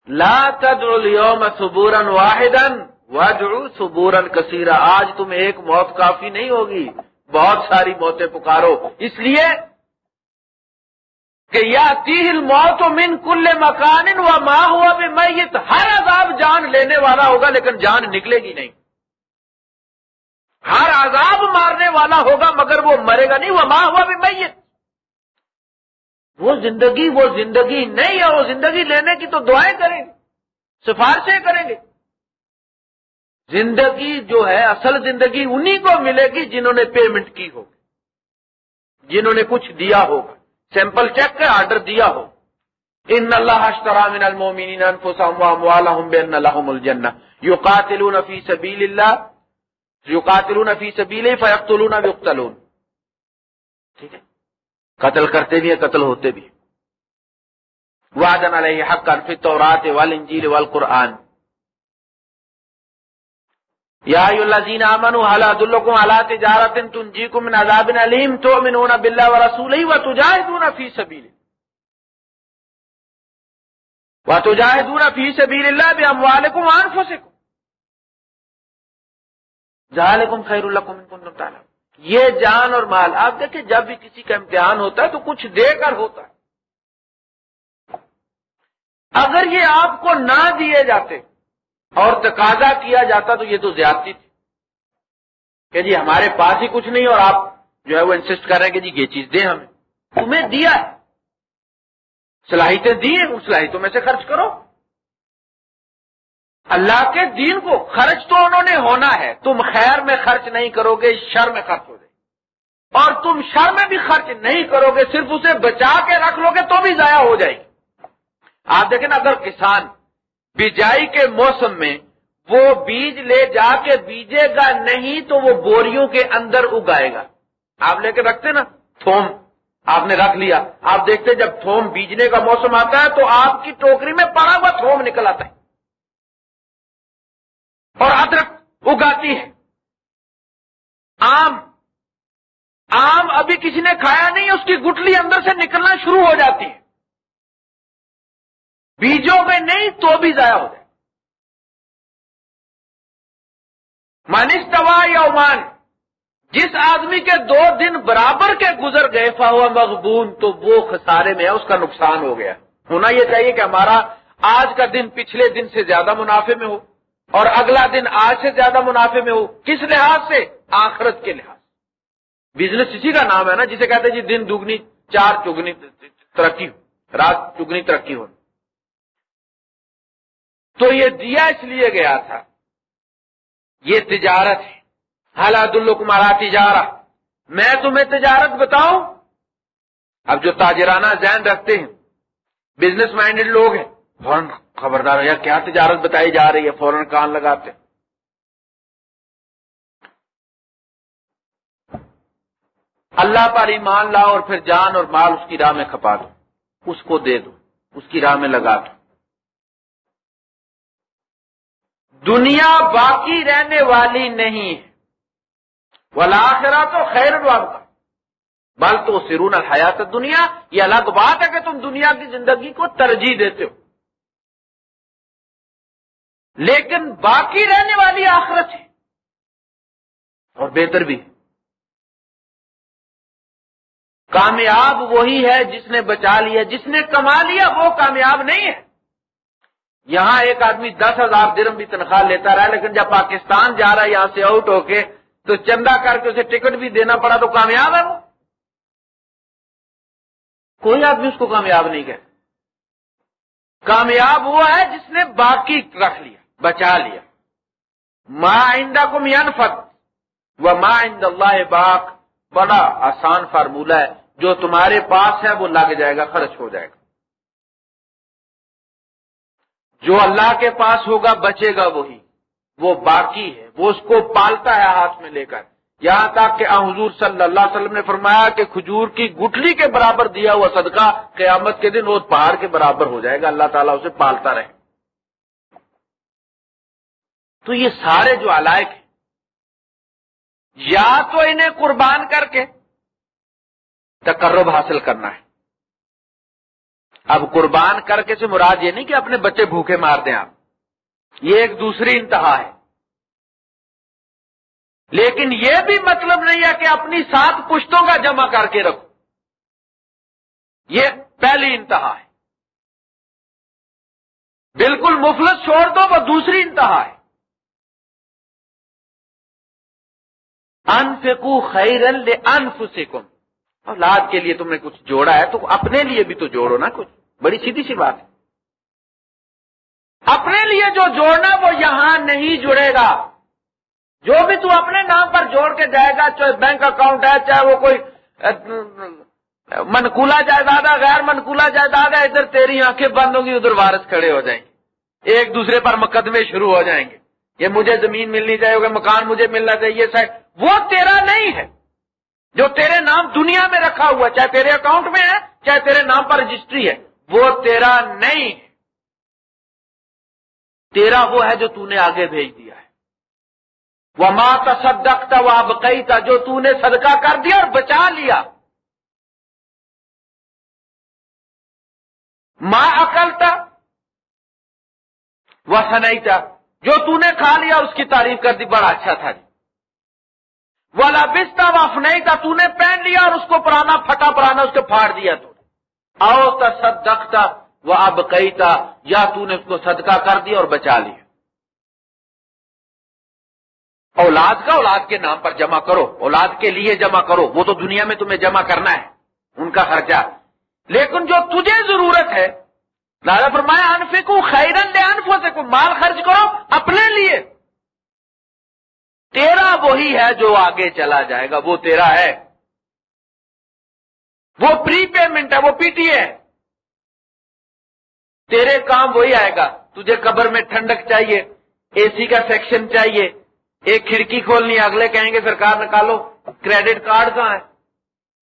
لا تدعو اليوم سبورا واحدا وادعو سبورا کثیرا۔ آج تم ایک موت کافی نہیں ہوگی، بہت ساری موتیں پکارو۔ اس لیے کہ یا تیل موت من کل مکان و ماں ہوا بھی میت ہر عذاب جان لینے والا ہوگا لیکن جان نکلے گی نہیں۔ ہر عذاب مارنے والا ہوگا مگر وہ مرے گا نہیں وہ ماں ہوا بھی میت وہ زندگی وہ زندگی نہیں ہے، وہ زندگی لینے کی تو دعائیں کریں گے، سفارشیں کریں گے۔ زندگی جو ہے، اصل زندگی انہی کو ملے گی جنہوں نے پیمنٹ کی ہوگی، جنہوں نے کچھ دیا ہوگا۔ سیمپل چیک کا آرڈر دیا ہو۔ ان اللہ من المومنین انفسهم واموالهم بان لهم الجنہ۔ یقاتلون فی سبیل اللہ یقاتلون فی سبیل فیقتلون ویقتلون۔ ٹھیک ہے؟ قتل کرتے بھی ہیں، قتل ہوتے بھی وعدن علیہ حقا فی التوراۃ والانجیل والقرآن۔ یا ایو الذین آمنوا هل ادلکم علی تجارت تنجیکم من عذاب علیم تؤمنون بالله ورسوله وتجاهدون فی سبیل وتجاهدون فی سبیل الله باموالکم وانفسکم ذالکم خیر لکم ان کنتم تعلمون یہ جان اور مال، آپ دیکھیں جب بھی کسی کا امتحان ہوتا ہے تو کچھ دے کر ہوتا ہے۔ اگر یہ آپ کو نہ دیے جاتے اور تقاضا کیا جاتا تو یہ تو زیادتی تھی کہ جی ہمارے پاس ہی کچھ نہیں اور آپ جو ہے وہ انسسٹ کر رہے ہیں کہ جی یہ چیز دیں ہمیں۔ تمہیں دیا ہے۔ صلاحیتیں دی ہیں، ان صلاحیتوں میں سے خرچ کرو۔ اللہ کے دین کو خرچ تو انہوں نے ہونا ہے۔ تم خیر میں خرچ نہیں کرو گے شر میں خرچ ہو جائے۔ اور تم شر میں بھی خرچ نہیں کرو گے صرف اسے بچا کے رکھ لو گے تو بھی ضائع ہو جائے گی۔ آپ دیکھیں نا، اگر کسان بجائی کے موسم میں وہ بیج لے جا کے بیجے گا نہیں تو وہ بوریوں کے اندر اگائے گا۔ آپ لے کے رکھتے نا، تھوم۔ آپ نے رکھ لیا۔ آپ دیکھتے جب تھوم بیجنے کا موسم آتا ہے تو آپ کی ٹوکری میں پڑا ہوا تھوم نکل آتا ہے۔ اور ادرک اگاتی ہے۔ آم۔ آم ابھی کسی نے کھایا نہیں، اس کی گٹلی اندر سے نکلنا شروع ہو جاتی ہے۔ بیجوں میں نہیں تو بھی ضائع ہو جائے۔ مانستوا یا عمان جس آدمی کے دو دن برابر کے گزر گئے فاوا مغبون، تو وہ خسارے میں ہے، اس کا نقصان ہو گیا۔ ہونا یہ چاہیے کہ ہمارا آج کا دن پچھلے دن سے زیادہ منافع میں ہو، اور اگلا دن آج سے زیادہ منافع میں ہو۔ کس لحاظ سے؟ آخرت کے لحاظ بزنس اسی کا نام ہے نا، جسے کہتے ہیں جی دن دگنی، چار چگنی ترقی ہو، رات چگنی ترقی ہو۔ تو یہ دیا اس لیے گیا تھا۔ یہ تجارت ہے۔ حالات الکمارا تجارہ میں تمہیں تجارت بتاؤں۔ اب جو تاجرانہ ذہن رکھتے ہیں بزنس مائنڈیڈ لوگ ہیں، فوراً خبردار یا کیا تجارت بتائی جا رہی ہے؟ فوراً کان لگاتے۔ اللہ پر ایمان لاؤ اور پھر جان اور مال اس کی راہ میں کھپا دو۔ اس کو دے دو، اس کی راہ میں لگا دو۔ دنیا باقی رہنے والی نہیں۔ ہے ولاخرا تو خیر کا بل تو سرون الحیات دنیا یہ الگ بات ہے کہ تم دنیا کی زندگی کو ترجیح دیتے ہو۔ لیکن باقی رہنے والی آخرت ہے۔ اور بہتر بھی۔ کامیاب وہی ہے جس نے بچا لیا، جس نے کما لیا، وہ کامیاب نہیں ہے۔ یہاں ایک آدمی دس ہزار درم بھی تنخواہ لیتا رہا لیکن جب پاکستان جا رہا ہے، یہاں سے آؤٹ ہو کے، تو چندہ کر کے اسے ٹکٹ بھی دینا پڑا تو کامیاب ہے وہ؟ کوئی آدمی اس کو کامیاب نہیں کہ کامیاب ہوا ہے جس نے باقی رکھ لیا، بچا لیا۔ ماں آئندہ کو میان فت وہ ماں آئند اللہ باق۔ بڑا آسان فارمولہ ہے، جو تمہارے پاس ہے، وہ لگ جائے گا، خرچ ہو جائے گا۔ جو اللہ کے پاس ہوگا بچے گا وہی۔ وہ باقی ہے۔ وہ اس کو پالتا ہے ہاتھ میں لے کر۔ یہاں تک کہ حضور صلی اللہ علیہ وسلم نے فرمایا کہ کھجور کی گٹلی کے برابر دیا ہوا صدقہ قیامت کے دن وہ پہاڑ کے برابر ہو جائے گا۔ اللہ تعالیٰ اسے پالتا رہے۔ تو یہ سارے جو علائق ہیں، یا تو انہیں قربان کر کے تقرب حاصل کرنا ہے۔ اب قربان کر کے سے مراد یہ نہیں کہ اپنے بچے بھوکے مار دیں آپ۔ یہ ایک دوسری انتہا ہے۔ لیکن یہ بھی مطلب نہیں ہے کہ اپنی سات پشتوں کا جمع کر کے رکھو۔ یہ پہلی انتہا ہے۔ بالکل مفلس چھوڑ دو، وہ دوسری انتہا ہے۔ انفکو خیرن لے انفسکم اولاد کے لیے تم نے کچھ جوڑا ہے تو اپنے لیے بھی تو جوڑو نا کچھ۔ بڑی سیدھی سی بات ہے۔ اپنے لیے جو جوڑنا وہ یہاں نہیں جڑے گا۔ جو بھی تو اپنے نام پر جوڑ کے جائے گا، چاہے بینک اکاؤنٹ ہے، چاہے وہ کوئی منقولہ جائیداد ہے، غیر منقولہ جائیداد ہے، ادھر تیری آنکھیں بند ہوں گی، ادھر وارث کھڑے ہو جائیں گے۔ ایک دوسرے پر مقدمے شروع ہو جائیں گے۔ یہ مجھے زمین ملنی چاہیے مکان مجھے ملنا چاہیے سائڈ۔ وہ تیرا نہیں ہے۔ جو تیرے نام دنیا میں رکھا ہوا چاہے تیرے اکاؤنٹ میں ہے، چاہے تیرے نام پر رجسٹری ہے۔ وہ تیرا نہیں ہے تیرا وہ ہے جو نے آگے بھیج دیا ہے۔ وہ ماں کا صدق تھا وہ ابقئی تھا جو نے صدقہ کر دیا اور بچا لیا۔ ماں عقل تھا وہ سنئی تھا جو نے کھا لیا اس کی تعریف کر دی، بڑا اچھا تھا جی۔ والا بستا وف نہیں تھا تو نے پہن لیا اور اس کو پرانا پھٹا پرانا اس کو پھاڑ دیا تو۔ آؤ تا صدق تھا وہ اب کئی تھا یا تو نے اس کو صدقہ کر دیا اور بچا لیا۔ اولاد کا اولاد کے نام پر جمع کرو، اولاد کے لیے جمع کرو، وہ تو دنیا میں تمہیں جمع کرنا ہے، ان کا خرچہ۔ لیکن جو تجھے ضرورت ہے دادا فرمایا انفکو خیرن لے انفو سے مال خرچ کرو اپنے لیے۔ تیرا وہی ہے جو آگے چلا جائے گا، وہ تیرا ہے۔ وہ پری پیمنٹ ہے، وہ پی ٹی ہے۔ تیرے کام وہی آئے گا، تجھے قبر میں ٹھنڈک چاہیے، اے سی کا سیکشن چاہیے، ایک کھڑکی کھولنی، اگلے کہیں گے سرکار نکالو، کریڈٹ کارڈ کہاں ہے؟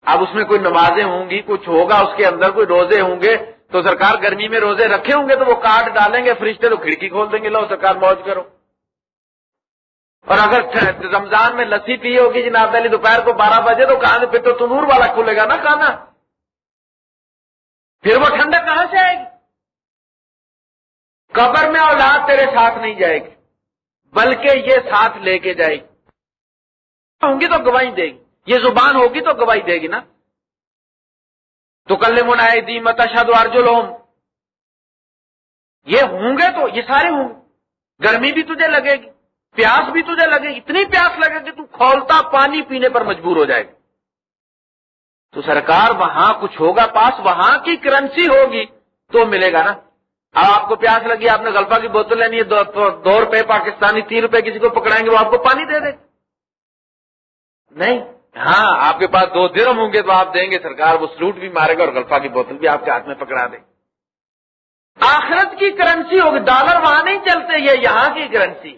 اب اس میں کوئی نمازیں ہوں گی، کچھ ہوگا، اس کے اندر کوئی روزے ہوں گے، تو سرکار گرمی میں روزے رکھے ہوں گے تو وہ کارڈ ڈالیں گے، فرشتے تو کھڑکی کھول دیں گے لو سرکار موج کرو۔ اور اگر رمضان میں لسی پی ہوگی جناب علی دوپہر کو بارہ بجے تو کہاں پھر تو تنور والا کھلے گا نا کھانا۔ پھر وہ ٹھنڈک کہاں سے آئے گی؟ قبر میں اولاد تیرے ساتھ نہیں جائے گی، بلکہ یہ ساتھ لے کے جائے گی۔ ہوں گی تو گواہی دے گی، یہ زبان ہوگی تو گواہی دے گی نا۔ تو کل منائے دی متشد ارجل یہ ہوں گے تو، یہ سارے ہوں گے۔ گرمی بھی تجھے لگے گی۔ پیاس بھی تجھے لگے، اتنی پیاس لگے گی تو کھولتا پانی پینے پر مجبور ہو جائے گا تو سرکار وہاں کچھ ہوگا، پاس وہاں کی کرنسی ہوگی تو ملے گا نا۔ اب آپ کو پیاس لگی، آپ نے غلفہ کی بوتل لینی ہے، دو روپے پاکستانی، تین روپے کسی کو پکڑائیں گے، وہ آپ کو پانی دے دے۔ نہیں ہاں آپ کے پاس دو درم ہوں گے تو آپ دیں گے، سرکار وہ سلوٹ بھی مارے گا اور گلفا کی بوتل بھی آپ کے ہاتھ میں پکڑا دے۔ آخرت کی کرنسی ہوگی، ڈالر وہاں نہیں چلتے، یہ یہاں کی کرنسی۔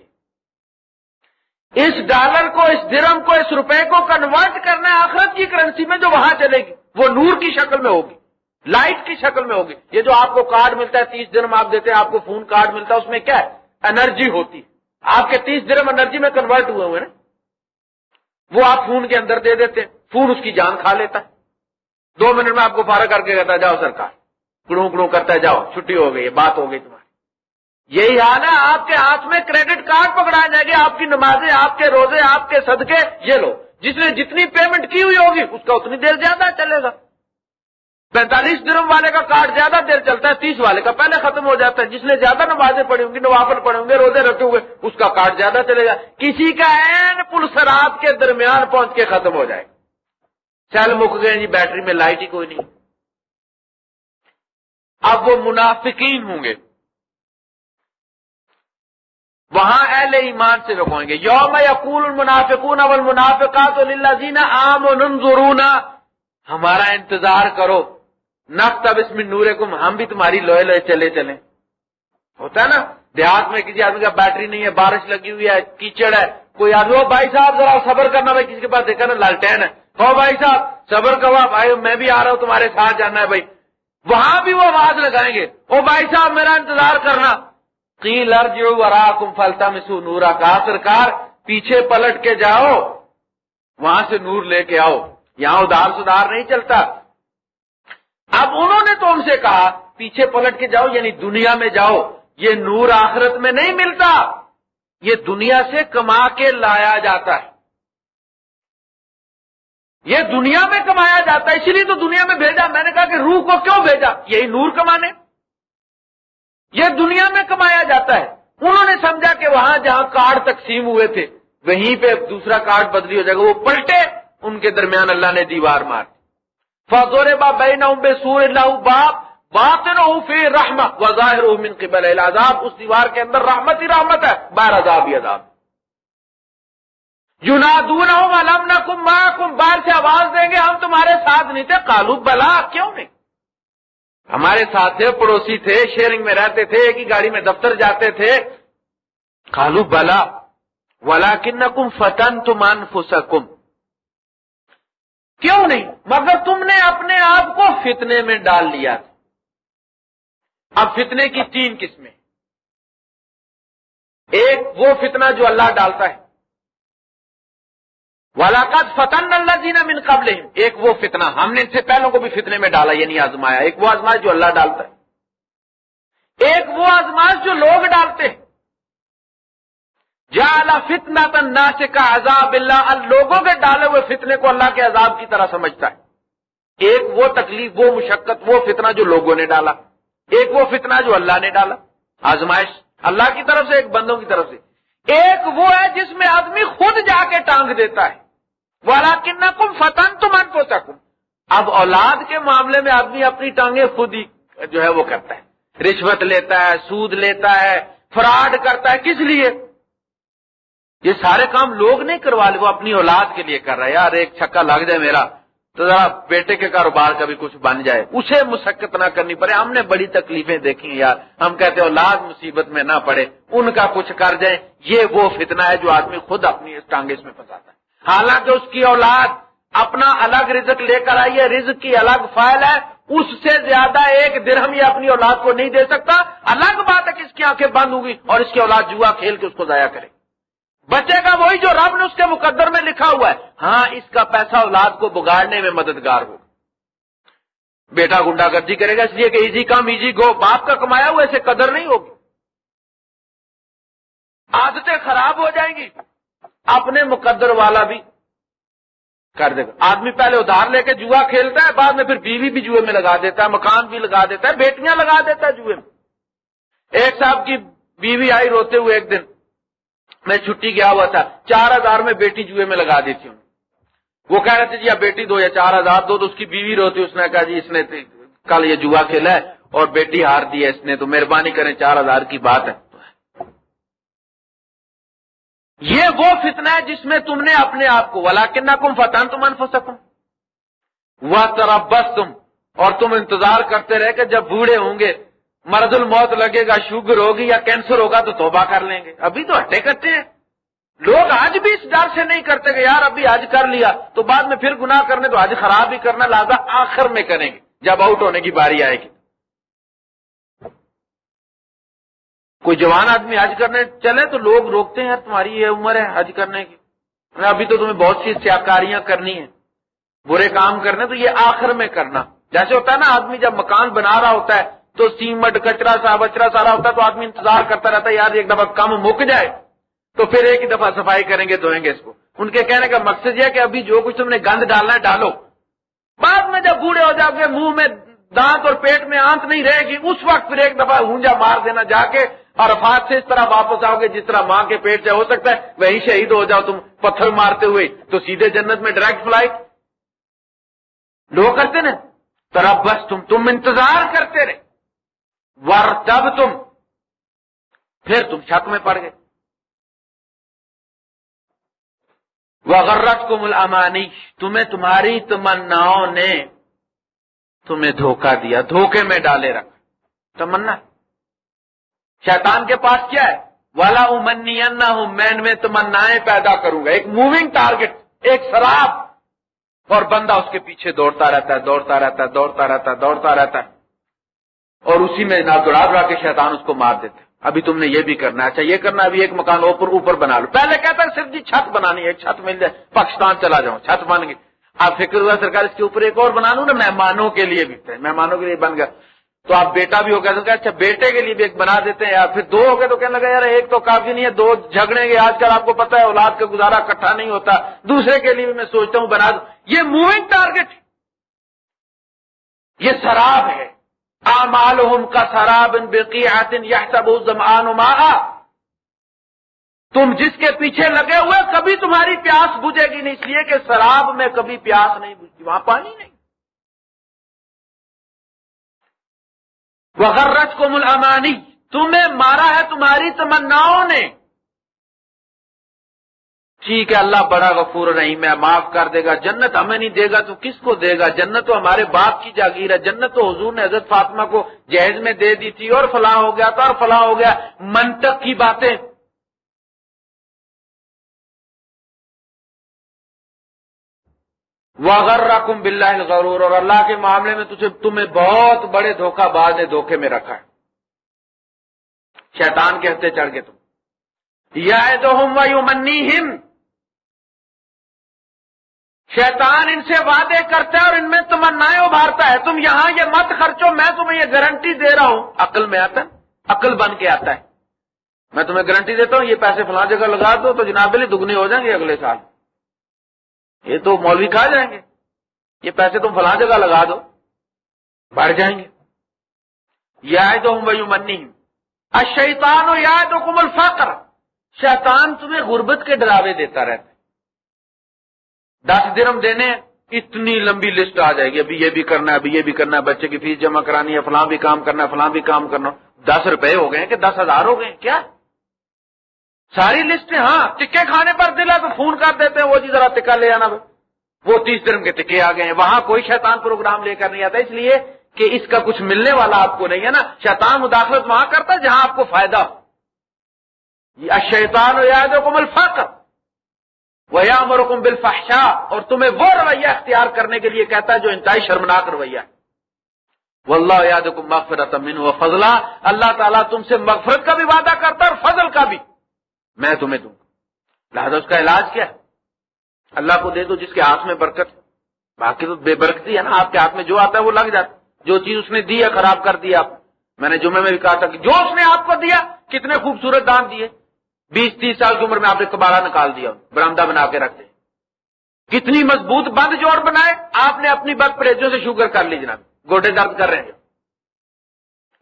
اس ڈالر کو، اس درم کو، اس روپے کو کنورٹ کرنا ہے آخرت کی کرنسی میں جو وہاں چلے گی، وہ نور کی شکل میں ہوگی لائٹ کی شکل میں ہوگی۔ یہ جو آپ کو کارڈ ملتا ہے، تیس درم آپ دیتے ہیں، آپ کو فون کارڈ ملتا ہے، اس میں کیا ہے؟ انرجی ہوتی آپ کے تیس درم انرجی میں کنورٹ ہوئے ہوئے نا۔ وہ آپ فون کے اندر دے دیتے فون اس کی جان کھا لیتا ہے۔ دو منٹ میں آپ کو فارغ کر کے کہتا ہے، جاؤ سرکار۔ کڑوں کڑوں کرتا ہے، جاؤ، چھٹی ہو گئی، بات ہو گئی تمہاری۔ یہی حال ہے، آپ کے ہاتھ میں کریڈٹ کارڈ پکڑا جائے گی آپ کی نمازیں، آپ کے روزے، آپ کے صدقے، یہ لو۔ جس نے جتنی پیمنٹ کی ہوئی ہوگی، اس کا اتنی دیر زیادہ چلے گا۔ پینتالیس درم والے کا کارڈ زیادہ دیر چلتا ہے، تیس والے کا پہلے ختم ہو جاتا ہے۔ جس نے زیادہ نمازیں پڑھی ہوں گی، نوافل پڑے ہوں گے، روزے رکھے ہوئے اس کا کارڈ زیادہ چلے گا۔ کسی کا این پل پلسرات کے درمیان پہنچ کے ختم ہو جائے۔ چل مک گئے جی بیٹری میں لائٹ ہی کوئی نہیں۔ اب وہ منافقین ہوں گے۔ وہاں اہل ایمان سے لوگ ہوں گے۔ یوم یقول المنافقون والمنافقات للذین آمنوا ہمارا انتظار کرو۔ نق تب اس میں نورے کم ہم بھی تمہاری لوہے لوہے چلے چلے ہوتا ہے نا؟ دیہات میں کسی آدمی کا بیٹری نہیں ہے، بارش لگی ہوئی ہے، کیچڑ ہے۔ کوئی آدمی ہو بھائی صاحب، ذرا صبر کرنا بھائی کسی کے پاس دیکھا نا، لالٹین ہے۔ ہو بھائی صاحب، صبر کروا بھائی میں بھی آ رہا ہوں، تمہارے ساتھ جانا ہے بھائی۔ وہاں بھی وہ آواز لگائیں گے۔ او بھائی صاحب، میرا انتظار کرنا۔ کی لرج ورا کم فلتا مسو نورا کا سرکار پیچھے پلٹ کے جاؤ، وہاں سے نور لے کے آؤ۔ یہاں ادار سدھار نہیں چلتا۔ اب انہوں نے تو ان سے کہا، پیچھے پلٹ کے جاؤ یعنی دنیا میں جاؤ۔ یہ نور آخرت میں نہیں ملتا۔ یہ دنیا سے کما کے لایا جاتا ہے۔ یہ دنیا میں کمایا جاتا ہے اسی لیے تو دنیا میں بھیجا۔ میں نے کہا کہ روح کو کیوں بھیجا؟ یہی نور کمانے۔ یہ دنیا میں کمایا جاتا ہے۔ انہوں نے سمجھا کہ وہاں جہاں کارڈ تقسیم ہوئے تھے، وہیں پہ دوسرا کارڈ بدلی ہو جائے گا، وہ پلٹے، ان کے درمیان اللہ نے دیوار مار فضور با بے بے سور اللہ باپ بات فی رحمت وظاہر من قبل العذاب۔ اس دیوار کے اندر رحمت ہی رحمت ہے، بار عذاب ہی عذاب۔ یونادون علم نہ کم ماں کم بار سے آواز دیں گے، ہم تمہارے ساتھ نہیں تھے۔ کالو بلا کیوں نہیں؟ ہمارے ساتھ تھے، پڑوسی تھے شیئرنگ میں رہتے تھے، ایک ہی گاڑی میں دفتر جاتے تھے۔ کالو بلا ولا کن کم فتن تم کیوں نہیں؟ مگر تم نے اپنے آپ کو فتنے میں ڈال لیا۔ تھا اب فتنے کی تین قسمیں۔ ایک وہ فتنہ جو اللہ ڈالتا ہے۔ والاقات فتن اللہ جینا من قبل ایک وہ فتنہ، ہم نے ان سے پہلوں کو بھی فتنے میں ڈالا یعنی آزمایا۔ ایک وہ آزمائش جو اللہ ڈالتا ہے۔ ایک وہ آزمائش جو لوگ ڈالتے ہیں۔ جا فتنا تن سے کا عذاب اللہ۔ لوگوں کے ڈالے ہوئے فتنے کو اللہ کے عذاب کی طرح سمجھتا ہے۔ ایک وہ تکلیف، وہ مشقت، وہ فتنہ جو لوگوں نے ڈالا۔ ایک وہ فتنہ جو اللہ نے ڈالا۔ آزمائش اللہ کی طرف سے، ایک بندوں کی طرف سے۔ ایک وہ ہے جس میں آدمی خود جا کے ٹانگ دیتا ہے۔ وہ اللہ کن کم فتن تم ان اب اولاد کے معاملے میں آدمی اپنی ٹانگیں خود ہی جو ہے وہ کرتا ہے۔ رشوت لیتا ہے، سود لیتا ہے، فراڈ کرتا ہے، کس لیے؟ یہ سارے کام لوگ نہیں کروا لے وہ اپنی اولاد کے لیے کر رہا ہے۔ یار ایک چھکا لگ جائے میرا۔ تو ذرا بیٹے کے کاروبار کا بھی کچھ بن جائے۔ اسے مسقت نہ کرنی پڑے۔ ہم نے بڑی تکلیفیں دیکھی یار۔ ہم کہتے اولاد مصیبت میں نہ پڑے۔ ان کا کچھ کر جائیں۔ یہ وہ فتنہ ہے جو آدمی خود اپنی اس ٹانگس میں پھنساتا ہے۔ حالانکہ اس کی اولاد اپنا الگ رزق لے کر آئی ہے۔ رزق کی الگ فائل ہے۔ اس سے زیادہ ایک درہم یہ اپنی اولاد کو نہیں دے سکتا۔ الگ بات ہے کہ اس کی آنکھیں بند ہوگی اور اس کی اولاد جوا کھیل کے اس کو ضائع کرے۔ بچے گا وہی جو رب نے اس کے مقدر میں لکھا ہوا ہے۔ ہاں اس کا پیسہ اولاد کو بگاڑنے میں مددگار ہو۔ بیٹا گنڈا گردی کرے گا، اس لیے کہ ایزی کام، ایزی گو، باپ کا کمایا ہوا اسے قدر نہیں ہوگی۔ عادتیں خراب ہو جائیں گی۔ اپنے مقدر والا بھی کر دے گا۔ آدمی پہلے ادھار لے کے جوا کھیلتا ہے، بعد میں پھر بیوی بھی جوئے میں لگا دیتا ہے، مکان بھی لگا دیتا ہے، بیٹیاں لگا دیتا ہے جوئے میں۔ ایک صاحب کی بیوی آئی روتے ہوئے ایک دن۔ میں چھٹی گیا ہوا تھا، چار ہزار میں بیٹی جوئے میں لگا دیتی ہوں۔ وہ کہہ رہے تھے جی یا بیٹی دو یا چار ہزار دو تو اس کی بیوی روتی اس نے کہا جی اس نے کل یہ جوا کھیلا ہے اور بیٹی ہار دی ہے اس نے، تو مہربانی کریں، چار ہزار کی بات ہے۔ یہ وہ فتنہ ہے جس میں تم نے اپنے آپ کو ولا کن کم فتح تم انف سکوں وہ بس تم اور تم انتظار کرتے رہے کہ جب بوڑھے ہوں گے مرد الموت لگے گا، شوگر ہوگی یا کینسر ہوگا تو توبہ کر لیں گے۔ ابھی تو ہٹے کرتے ہیں۔ لوگ آج بھی اس ڈر سے نہیں کرتے کہ یار ابھی آج کر لیا، تو بعد میں پھر گناہ کرنے تو آج خراب ہی کرنا لازا آخر میں کریں گے۔ جب آؤٹ ہونے کی باری آئے گی۔ کوئی جوان آدمی حج کرنے چلے تو لوگ روکتے ہیں، تمہاری یہ عمر ہے حج کرنے کی۔ ابھی تو تمہیں بہت سی سیاکاریاں کرنی ہیں۔ برے کام کرنے تو یہ آخر میں کرنا۔ جیسے ہوتا ہے نا، آدمی جب مکان بنا رہا ہوتا ہے تو سیمٹ کچرا، سا بچرا، سارا ہوتا تو آدمی انتظار کرتا رہتا ہے، یار، ایک دفعہ کم مک جائے تو پھر ایک ہی دفعہ صفائی کریں گے، دھوئیں گے اس کو۔ ان کے کہنے کا مقصد یہ کہ ابھی جو کچھ تم نے گند ڈالنا ہے، ڈالو۔ بعد میں جب بوڑھے ہو جاؤ گے، منہ میں دانت اور پیٹ میں آنت نہیں رہے گی، اس وقت پھر ایک دفعہ ہونجا مار دینا، جا کے اور سے اس طرح واپس آؤ گے، جس طرح ماں کے پیٹ سے ہو سکتا ہے وہی شہید ہو جاؤ تم، پتھر مارتے ہوئے۔ تو سیدھے جنت میں ڈائریکٹ فلائٹ۔ لوگ کرتے نا طرف بس تم تم انتظار کرتے رہے۔ ور تب تم پھر تم چھت میں پڑ گئے۔ وغیرت کو ملامانی تمہیں تمہاری تمناؤں نے تمہیں دھوکہ دیا۔ دھوکے میں ڈالے رکھا۔ تمنا۔ شیطان کے پاس کیا ہے؟ والا امنی ہوں میں میں تمنائیں پیدا کروں گا۔ ایک موونگ ٹارگٹ، ایک شراب۔ اور بندہ اس کے پیچھے دوڑتا رہتا ہے، دوڑتا رہتا ہے، دوڑتا رہتا ہے، دوڑتا رہتا ہے۔ اور اسی میں نہ کے شیطان اس کو مار دیتے ابھی تم نے یہ بھی کرنا ہے۔ اچھا یہ کرنا ابھی ایک مکان اوپر اوپر بنا لو۔ پہلے کہتا ہے صرف جی چھت بنانی ایک چھت مل جائے، پاکستان چلا جاؤں، چھت بن گئی۔ آپ فکر ہوا سرکار اس کے اوپر ایک اور بنا لوں نا، مہمانوں کے لیے بھی۔ مہمانوں کے لیے بن گیا۔ تو آپ بیٹا بھی ہو گیا، تو کہ اچھا بیٹے کے لیے بھی ایک بنا دیتے ہیں۔ یا پھر دو ہو گئے تو کہنے لگا، یار، ایک تو کافی نہیں ہے، دو جھگڑیں گے۔ آج کل آپ کو پتا ہے، اولاد کا گزارا اکٹھا نہیں ہوتا۔ دوسرے کے لیے بھی میں سوچتا ہوں، بنا دوں یہ موونگ ٹارگیٹ یہ شراب ہے۔ کا سراب بقی آتن یا سب تم جس کے پیچھے لگے ہوئے کبھی تمہاری پیاس بجھے گی نہیں، اس لیے کہ شراب میں کبھی پیاس نہیں بجھتی، وہاں پانی نہیں۔ وغیرت کو ملامانی تمہیں مارا ہے تمہاری تمناؤں نے۔ ٹھیک ہے، اللہ بڑا غفور نہیں میں معاف کر دے گا، جنت ہمیں نہیں دے گا، تو کس کو دے گا؟ جنت تو ہمارے باپ کی جاگیر ہے، جنت تو حضور نے حضرت فاطمہ کو جہیز میں دے دی تھی، اور فلاں ہو گیا تھا اور فلاں ہو گیا۔ منطق کی باتیں۔ وہ اگر رقم بلّہ غرور اور اللہ کے معاملے میں تجھے تمہیں بہت بڑے دھوکہ باز نے دھوکے میں رکھا ہے۔ شیطان کے ہفتے چڑھ گئے تم۔ یا تو ہم شیطان ان سے وعدے کرتا ہے اور ان میں تمنائیں ابھارتا ہے۔ تم یہاں یہ مت خرچو، میں تمہیں یہ گارنٹی دے رہا ہوں۔ عقل میں آتا ہے، عقل بن کے آتا ہے۔ میں تمہیں گارنٹی دیتا ہوں، یہ پیسے فلاں جگہ لگا دو تو جناب لی دگنی ہو جائیں گے اگلے سال۔ یہ تو مولوی کھا جائیں گے۔ یہ پیسے تم فلاں جگہ لگا دو، بڑھ جائیں گے۔ یا تو ہوں بھائی منی اشیتان ہو یا تو کمل فاکر شیطان تمہیں غربت کے ڈراوے دیتا رہتا دس درم دینے، اتنی لمبی لسٹ آ جائے گی، ابھی یہ بھی کرنا ہے ابھی یہ بھی کرنا ہے بچے کی فیس جمع کرانی ہے، فلاں بھی کام کرنا ہے فلاں بھی کام کرنا۔ دس روپے ہو گئے کہ دس ہزار ہو گئے کیا؟ ساری لسٹ ہاں ٹکے کھانے پر دلا تو فون کر دیتے ہیں، وہ جی ذرا ٹکا لے آنا۔ وہ تیس دن کے ٹکے آ گئے ہیں۔ وہاں کوئی شیطان پروگرام لے کر نہیں آتا، اس لیے کہ اس کا کچھ ملنے والا آپ کو نہیں ہے نا۔ شیطان مداخلت وہاں کرتا ہے جہاں آپ کو فائدہ ہو۔ شیطان ہو یاد حکم الفاقت وہ مرکم بالفحشاء، اور تمہیں وہ رویہ اختیار کرنے کے لیے کہتا ہے جو انتہائی شرمناک رویہ وہ اللہ یاد مغفرت امین و فضلہ اللہ تعالیٰ تم سے مغفرت کا بھی وعدہ کرتا ہے اور فضل کا بھی۔ میں تمہیں دوں لہٰذا اس کا علاج کیا ہے؟ اللہ کو دے دو جس کے ہاتھ میں برکت باقی تو بے برکتی ہے نا، آپ کے ہاتھ میں جو آتا ہے وہ لگ جاتا جو چیز اس نے دی ہے خراب کر دیا آپ میں نے جمعے میں بھی کہا تھا کہ جو اس نے آپ کو دیا، کتنے خوبصورت دان دیے۔ بیس تیس سال کی عمر میں آپ نے کبارہ نکال دیا، برامدہ بنا کے رکھ دیا۔ کتنی مضبوط بند جوڑ بنائے، آپ نے اپنی بد پریجوں سے شوگر کر لی جناب، گوڈے درد کر رہے ہیں۔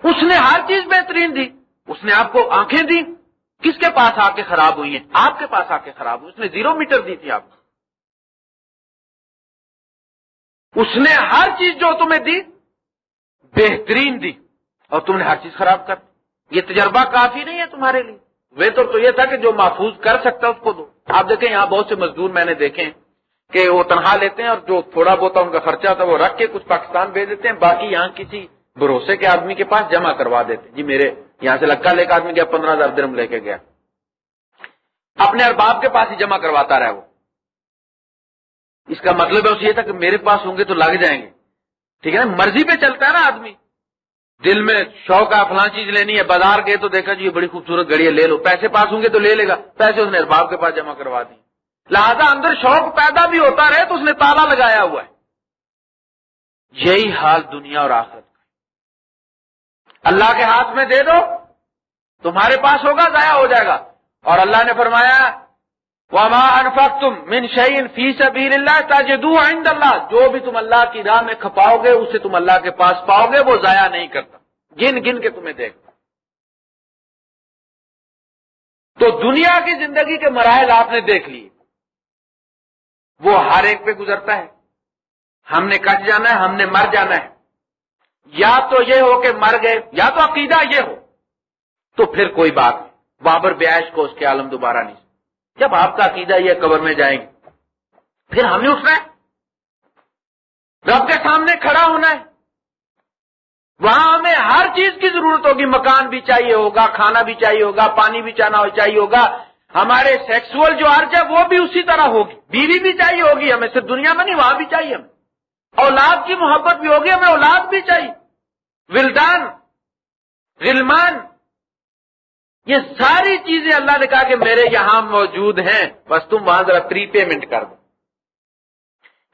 اس نے ہر چیز بہترین دی، اس نے آپ کو آنکھیں دی کس کے پاس آ کے خراب ہوئی ہیں؟ آپ کے پاس آ کے خراب ہوئی، اس نے زیرو میٹر دی تھی آپ کو۔ اس نے ہر چیز جو تمہیں دی، بہترین دی، اور تم نے ہر چیز خراب کر یہ تجربہ کافی نہیں ہے تمہارے لیے۔ وہ تو یہ تھا کہ جو محفوظ کر سکتا اس کو دو۔ آپ دیکھیں یہاں بہت سے مزدور میں نے دیکھے کہ وہ تنہا لیتے ہیں اور جو تھوڑا بہت ان کا خرچہ تھا وہ رکھ کے کچھ پاکستان بھیج دیتے ہیں، باقی یہاں کسی بھروسے کے آدمی کے پاس جمع کروا دیتے جی میرے یہاں سے لکا لے کے آدمی گیا، پندرہ ہزار درم لے کے گیا۔ اپنے ارباب کے پاس ہی جمع کرواتا رہا وہ۔ اس کا مطلب ہے یہ تھا کہ میرے پاس ہوں گے تو لگ جائیں گے۔ ٹھیک ہے نا؟ مرضی پہ چلتا ہے نا آدمی۔ دل میں شوق ہے فلاں چیز لینی ہے، بازار گئے تو دیکھا جی یہ بڑی خوبصورت گڑی ہے، لے لو۔ پیسے پاس ہوں گے تو لے لے گا۔ پیسے اس نے ارباب کے پاس جمع کروا دی۔ لہذا اندر شوق پیدا بھی ہوتا رہے تو اس نے تالا لگایا ہوا ہے۔ یہی حال دنیا اور آخرت کا اللہ کے ہاتھ میں دے دو، تمہارے پاس ہوگا، ضائع ہو جائے گا۔ اور اللہ نے فرمایا وما انفقتم من شيء في سبيل الله تجدوه عند اللہ جو بھی تم اللہ کی راہ میں کھپاؤ گے، اسے تم اللہ کے پاس پاؤ گے، وہ ضائع نہیں کرتا۔ گن گن کے تمہیں دیکھتا۔ تو دنیا کی زندگی کے مراحل آپ نے دیکھ لیے۔ وہ ہر ایک پہ گزرتا ہے۔ ہم نے کٹ جانا ہے، ہم نے مر جانا ہے۔ یا تو یہ ہو کہ مر گئے، یا تو عقیدہ یہ ہو۔ تو پھر کوئی بات نہیں۔ بابر بیاش کو اس کے عالم دوبارہ نہیں جب آپ کا عقیدہ یہ قبر میں جائیں گے، پھر ہم نے اٹھنا ہے۔ رب کے سامنے کھڑا ہونا ہے۔ وہاں ہمیں ہر چیز کی ضرورت ہوگی۔ مکان بھی چاہیے ہوگا، کھانا بھی چاہیے ہوگا، پانی بھی چاہنا چاہیے ہوگا۔ ہمارے سیکسول جو ارج ہے، وہ بھی اسی طرح ہوگی۔ بیوی بھی چاہیے ہوگی ہمیں، صرف دنیا میں نہیں، وہاں بھی چاہیے ہمیں۔ اولاد کی محبت بھی ہوگی، ہمیں اولاد بھی چاہیے۔ ولدان، غلمان یہ ساری چیزیں اللہ نے کہا کہ میرے یہاں موجود ہیں۔ بس تم وہاں ذرا پری پیمنٹ کر دو۔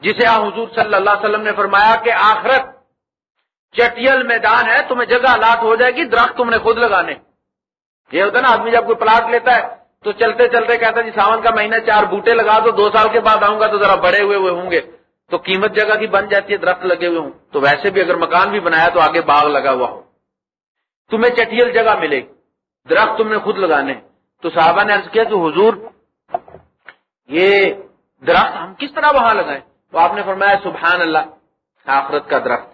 جسے حضور صلی اللہ علیہ وسلم نے فرمایا کہ آخرت چٹیل میدان ہے، تمہیں جگہ لاٹ ہو جائے گی، درخت تم نے خود لگانے۔ یہ ہوتا ہے نا، آدمی جب کوئی پلاٹ لیتا ہے، تو چلتے چلتے کہتا ہے جی ساون کا مہینہ چار بوٹے لگا دو دو سال کے بعد آؤں گا تو ذرا بڑے ہوئے ہوئے ہوں گے۔ تو قیمت جگہ کی بن جاتی ہے، درخت لگے ہوئے ہوں۔ تو ویسے بھی اگر مکان بھی بنایا تو آگے باغ لگا ہوا ہو۔ تمہیں چٹیل جگہ ملے گی۔ درخت تم نے خود لگانے تو صحابہ نے عرض کیا کہ حضور، یہ درخت ہم کس طرح وہاں لگائیں تو آپ نے فرمایا، سبحان اللہ، آخرت کا درخت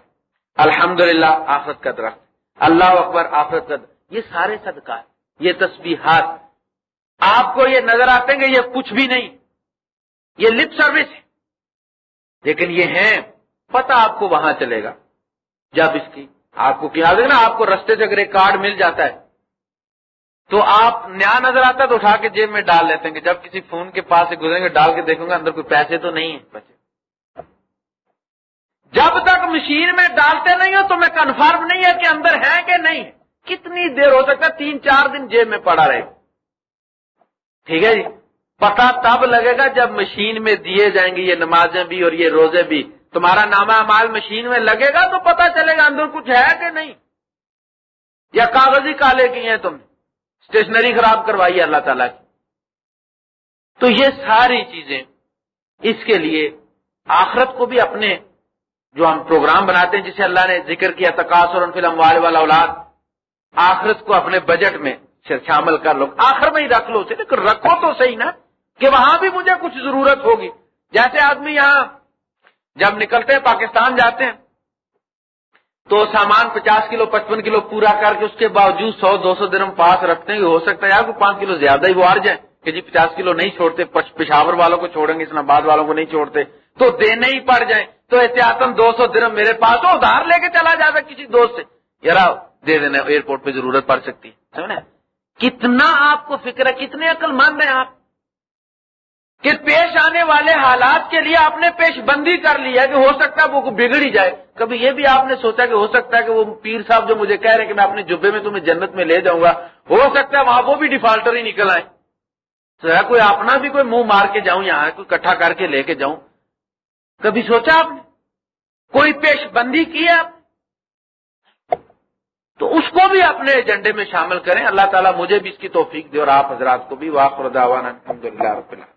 الحمد آخرت کا درخت، اللہ اکبر، آخرت کا درخت۔ یہ سارے صدقہ یہ تسبیحات۔ آپ کو یہ نظر آتے ہیں کہ یہ کچھ بھی نہیں، یہ لپ سروس ہے۔ لیکن یہ ہیں، پتہ آپ کو وہاں چلے گا۔ جب اس کی، آپ کو کیا نا، آپ کو رستے سے اگر ایک کارڈ مل جاتا ہے تو آپ نیا نظر آتا ہے تو اٹھا کے جیب میں ڈال لیتے ہیں کہ جب کسی فون کے پاس سے گزریں گے ڈال کے دیکھوں گا اندر کوئی پیسے تو نہیں ہے بچے۔ جب تک مشین میں ڈالتے نہیں ہو تو میں کنفرم نہیں ہے کہ اندر ہے کہ نہیں۔ کتنی دیر ہو سکتا ہے؟ تین چار دن جیب میں پڑا رہے۔ ٹھیک ہے جی؟ پتا تب لگے گا جب مشین میں دیے جائیں گے یہ نمازیں بھی اور یہ روزے بھی۔ تمہارا نامہ مال مشین میں لگے گا تو پتا چلے گا اندر کچھ ہے کہ نہیں۔ یا کاغذی کالے کی ہیں تم۔ اسٹیشنری خراب کروائی ہے اللہ تعالیٰ کی۔ تو یہ ساری چیزیں اس کے لیے آخرت کو بھی اپنے جو ہم پروگرام بناتے ہیں، جسے اللہ نے ذکر کیا تقاص اور فلم والے والا اولاد آخرت کو اپنے بجٹ میں شامل کر لو۔ آخر میں ہی رکھ لو اسے رکھو تو صحیح نا، کہ وہاں بھی مجھے کچھ ضرورت ہوگی۔ جیسے آدمی یہاں جب نکلتے ہیں، پاکستان جاتے ہیں تو سامان پچاس کلو، پچپن کلو پورا کر کے اس کے باوجود سو، دو سو دن پاس رکھتے ہیں ہو سکتا ہے آپ پانچ کلو زیادہ ہی وہ آ جائیں کہ جی پچاس کلو نہیں چھوڑتے پشاور والوں کو چھوڑیں گے، اسلام آباد والوں کو نہیں چھوڑتے، تو دینے ہی پڑ جائیں۔ تو احتیاط دو سو درم میرے پاس ہو ادھار لے کے چلا جاتا کسی دوست سے۔ یار دے دینا ایئرپورٹ پہ ضرورت پڑ سکتی ہے کتنا آپ کو فکر ہے، کتنے عقل مند ہیں آپ؟ کہ پیش آنے والے حالات کے لیے آپ نے پیش بندی کر لی ہے کہ ہو سکتا ہے وہ بگڑ ہی جائے۔ کبھی یہ بھی آپ نے سوچا کہ ہو سکتا ہے کہ وہ پیر صاحب جو مجھے کہہ رہے ہیں کہ میں اپنے جبے میں تمہیں جنت میں لے جاؤں گا، ہو سکتا ہے وہاں وہ بھی ڈیفالٹر ہی نکل آئے۔ تو کوئی اپنا بھی کوئی منہ مار کے جاؤں یہاں کوئی کٹھا کر کے لے کے جاؤں؟ کبھی سوچا آپ نے؟ کوئی پیش بندی کی ہے آپ؟ تو اس کو بھی اپنے ایجنڈے میں شامل کریں۔ اللہ تعالیٰ مجھے بھی اس کی توفیق دے اور آپ حضرات کو بھی واقع الحمد للہ رب اللہ